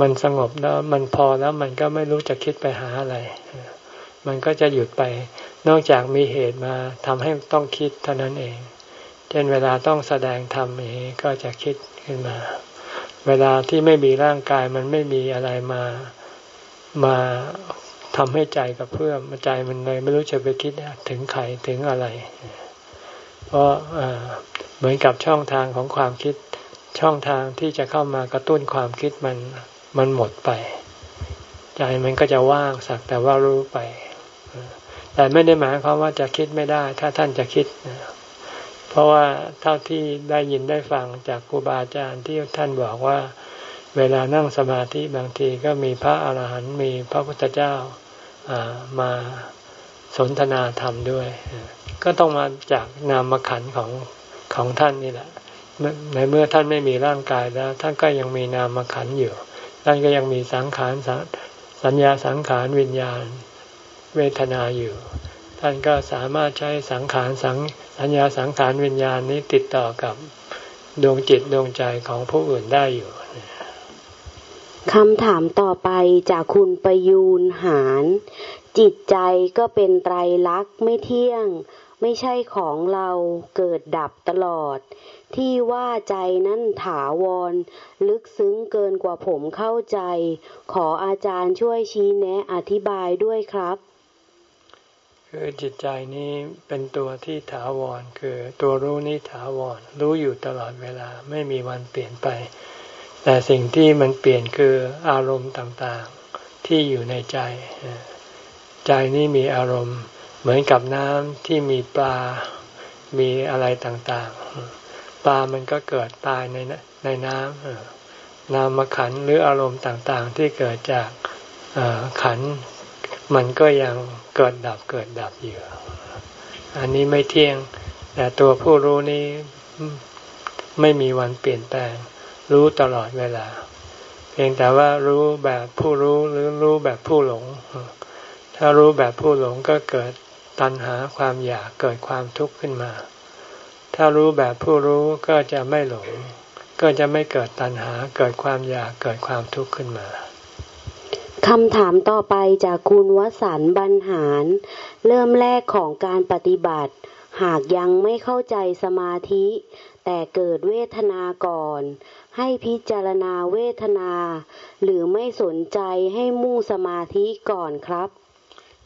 มันสงบแล้วมันพอแล้วมันก็ไม่รู้จะคิดไปหาอะไร มันก็จะหยุดไป นอกจากมีเหตุมาทำให้ต้องคิดเท่านั้นเอง เช่นเวลาต้องแสดงธรรมเองก็จะคิดขึ้นมา เวลาที่ไม่มีร่างกายมันไม่มีอะไรมามา ทำให้ใจกับเพื่อมใจมันเลยไม่รู้จะไปคิดถึงใครถึงอะไร เพราะเหมือนกับช่องทางของความคิดช่องทางที่จะเข้ามากระตุ้นความคิดมันมันหมดไป ใจมันก็จะว่างสักแต่ว่ารู้ไป แต่ไม่ได้หมายความว่าจะคิดไม่ได้ ถ้าท่านจะคิด เพราะว่าเท่าที่ได้ยินได้ฟังจากครูบาอาจารย์ที่ท่านบอกว่า เวลานั่งสมาธิบางทีก็มีพระอาหารหันต์มีพระพุทธเจ้า มาสนทนาธรรมด้วย ก็ต้องมาจากนามขันของของท่านนี่แหละในเมื่อท่านไม่มีร่างกายแล้ว ท่านก็ยังมีนามขันอยู่ ท่านก็ยังมีสังขารสัญญาสังขารวิญญาณเวทนาอยู่ ท่านก็สามารถใช้สังขารสังสัญญาสังขารวิญญาณนี้ติดต่อกับดวงจิตดวงใจของผู้อื่นได้อยู่ คำถามต่อไปจากคุณประยูนหาร จิตใจก็เป็นไตรลักษณ์ไม่เที่ยง ไม่ใช่ของเราเกิดดับตลอด ที่ว่าใจนั้นถาวร ลึกซึ้งเกินกว่าผมเข้าใจ ขออาจารย์ช่วยชี้แนะอธิบายด้วยครับ คือจิตใจนี้เป็นตัวที่ถาวร คือตัวรู้นี้ถาวร รู้อยู่ตลอดเวลาไม่มีวันเปลี่ยนไป แต่สิ่งที่มันเปลี่ยนคืออารมณ์ต่างๆที่อยู่ในใจ ใจนี่มีอารมณ์เหมือนกับน้ำที่มีปลา มีอะไรต่างๆ ปลามันก็เกิดตายในในน้ำนามขันหรืออารมณ์ต่างๆ ที่เกิดจากขันมันก็ยังเกิดดับเกิดดับอยู่ อันนี้ไม่เที่ยง แต่ตัวผู้รู้นี้ไม่มีวันเปลี่ยนแปลง รู้ตลอดเวลา เพียงแต่ว่ารู้แบบผู้รู้หรือรู้แบบผู้หลง ถ้ารู้แบบผู้หลงก็เกิดตัณหาความอยากเกิดความทุกข์ขึ้นมา ถ้ารู้แบบผู้รู้ก็จะไม่หลง ก็จะไม่เกิดตัณหาเกิดความอยากเกิดความทุกข์ขึ้นมาคำถามต่อไปจากคุณวสันบรรหาร เริ่มแรกของการปฏิบัติ หากยังไม่เข้าใจสมาธิ แต่เกิดเวทนาก่อน ให้พิจารณาเวทนา หรือไม่สนใจให้มุ่งสมาธิก่อนครับ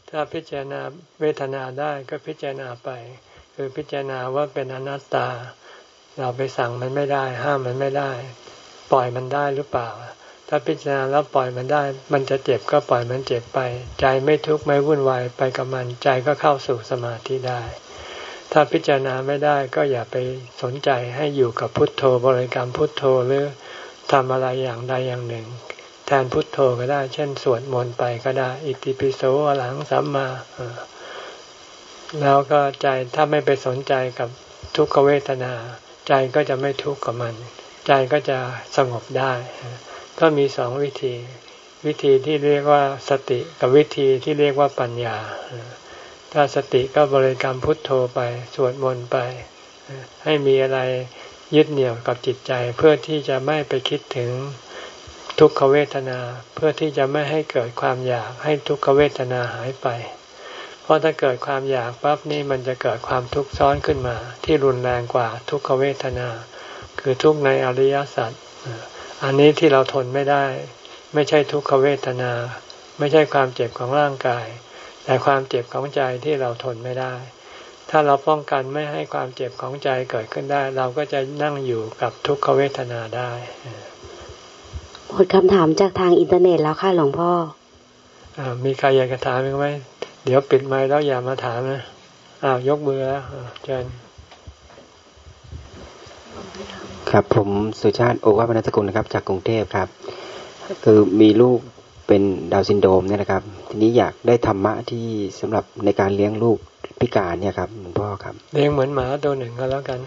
ถ้าพิจารณาเวทนาได้ก็พิจารณาไป คือพิจารณาว่าเป็นอนัตตา เราไปสั่งมันไม่ได้ ห้ามมันไม่ได้ ปล่อยมันได้หรือเปล่า ถ้าพิจารณาแล้วปล่อยมันได้ มันจะเจ็บก็ปล่อยมันเจ็บไป ใจไม่ทุกข์ไม่วุ่นวายไปกับมันใจก็เข้าสู่สมาธิได้ ถ้าพิจารณาไม่ได้ก็อย่าไปสนใจให้อยู่กับพุทโธบริกรรมพุทโธหรือทำอะไรอย่างใดอย่างหนึ่ง แทนพุทโธก็ได้ เช่น สวดมนต์ไปก็ได้ อิติปิโสหลังสัมมาแล้วก็ใจถ้าไม่ไปสนใจกับทุกขเวทนา ใจก็จะไม่ทุกข์กับมัน ใจก็จะสงบได้ ก็มีสองวิธี วิธีที่เรียกว่าสติกับวิธีที่เรียกว่าปัญญา ถ้าสติก็บริกรรมพุทโธไปสวดมนต์ไป ให้มีอะไรยึดเหนี่ยวกับจิตใจเพื่อที่จะไม่ไปคิดถึงทุกขเวทนาเพื่อที่จะไม่ให้เกิดความอยากให้ทุกขเวทนาหายไป เพราะถ้าเกิดความอยากปั๊บนี่มันจะเกิดความทุกข์ซ้อนขึ้นมา ที่รุนแรงกว่าทุกขเวทนา คือทุกในอริยสัจอันนี้ที่เราทนไม่ได้ ไม่ใช่ทุกขเวทนา ไม่ใช่ความเจ็บของร่างกาย แต่ความเจ็บของใจที่เราทนไม่ได้ ถ้าเราป้องกันไม่ให้ความเจ็บของใจเกิดขึ้นได้ เราก็จะนั่งอยู่กับทุกขเวทนาได้หมดคำถามจากทางอินเทอร์เน็ตแล้วค่ะหลวงพ่ออมีใครอยากจะถามไหมเดี๋ยวปิดไมค์แล้วอย่ามาถามนะอ้าวยกมือแล้วเชิญครับผมสุชาติโอวาพนัสกุลนะครับ จากกรุงเทพครับ คือมีลูก เป็นดาวน์ซินโดรมเนี่ยนะครับ ทีนี้อยากได้ธรรมะที่สำหรับในการเลี้ยงลูกพิการเนี่ยครับหลวงพ่อครับ เลี้ยงเหมือนหมาตัวหนึ่งก็แล้วกัน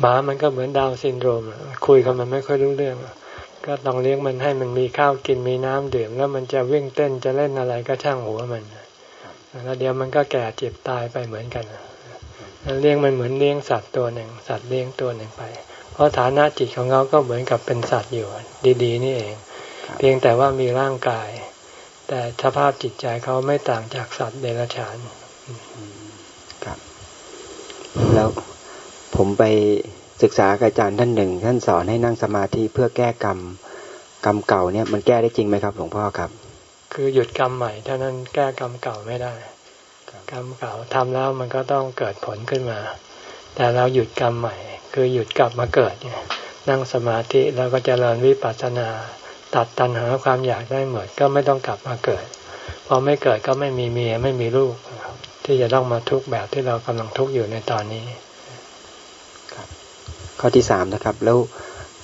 หมามันก็เหมือนดาวน์ซินโดรม คุยกับมันไม่ค่อยรู้เรื่อง ก็ต้องเลี้ยงมันให้มันมีข้าวกินมีน้ำดื่มแล้วมันจะวิ่งเต้นจะเล่นอะไรก็ช่างหัวมันแล้วเดี๋ยวมันก็แก่เจ็บตายไปเหมือนกันเลี้ยงมันเหมือนเลี้ยงสัตว์ตัวหนึ่ง สัตว์เลี้ยงตัวหนึ่งไป เพราะฐานะจิตของเขาก็เหมือนกับเป็นสัตว์อยู่ ดี ๆ นี่เอง เพียงแต่ว่ามีร่างกาย แต่สภาพจิตใจเขาไม่ต่างจากสัตว์เดรัจฉานครับ แล้วผมไปศึกษาอาจารย์ท่านหนึ่ง ท่านสอนให้นั่งสมาธิเพื่อแก้กรรมกรรมเก่าเนี่ยมันแก้ได้จริงไหมครับ หลวงพ่อครับ คือหยุดกรรมใหม่เท่านั้นแก้กรรมเก่าไม่ได้กรรมเก่าทำแล้วมันก็ต้องเกิดผลขึ้นมา แต่เราหยุดกรรมใหม่ คือหยุดกลับมาเกิดเนี่ยนั่งสมาธิแล้วก็จเจริญวิปัสสนา ตัดตัณหาความอยากได้หมดก็ไม่ต้องกลับมาเกิด พอไม่เกิดก็ไม่มีเมียไม่มีลูก ที่จะต้องมาทุกข์แบบที่เรากำลังทุกข์อยู่ในตอนนี้ข้อที่สามนะครับ แล้ว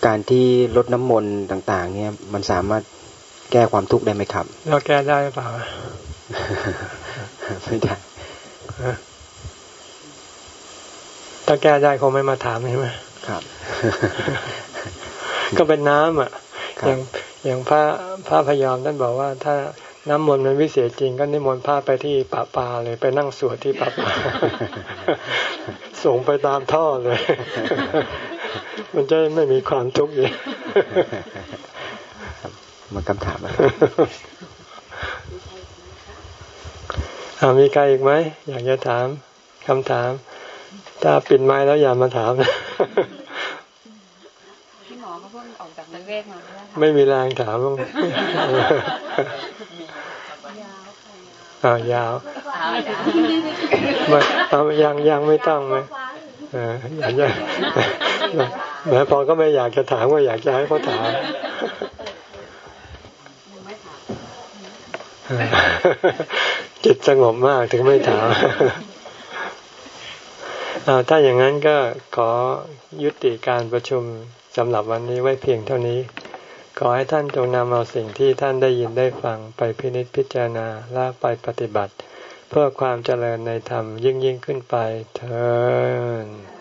การที่ลดน้ำมนต์ต่าง ๆ เนี่ยมันสามารถแก้ความทุกข์ได้ไหมครับเราแก้ได้เปล่าไม่ได้ถ้าแก้ได้คงไม่มาถามใช่ไหมครับ ก็เป็นน้ำอะครับอย่าง อย่างพระพระพยอมท่านบอกว่า ถ้าน้ำมนต์มันวิเศษจริงก็นิมนต์พระไปที่ป่าปาเลย ไปนั่งสวดที่ป่าปาส่งไปตามท่อเลย มันจะไม่มีความทุกข์อย่างมาคำถามอะอามีใครอีกไหมอยากจะถามคำถาม ถ้าปิดไม้แล้วอย่ามาถามนะพี่หมอเขาเพิ่งออกจากนิเวศมาเมื่อค่ะ ไม่มีแรงถามบ้างอ่ายาวไม่เอายังยังไม่ต้องไหมเอออยากจะแม้พอก็ไม่อยากจะถามว่าอยากจะให้เขาถามเออจิตสงบมากถึงไม่ถามเอาถ้าอย่างนั้นก็ขอยุติการประชุมสำหรับวันนี้ไว้เพียงเท่านี้ ขอให้ท่านจงนำเอาสิ่งที่ท่านได้ยินได้ฟังไปพินิจพิจารณาและไปปฏิบัติ เพื่อความเจริญในธรรมยิ่งยิ่งขึ้นไปเถิด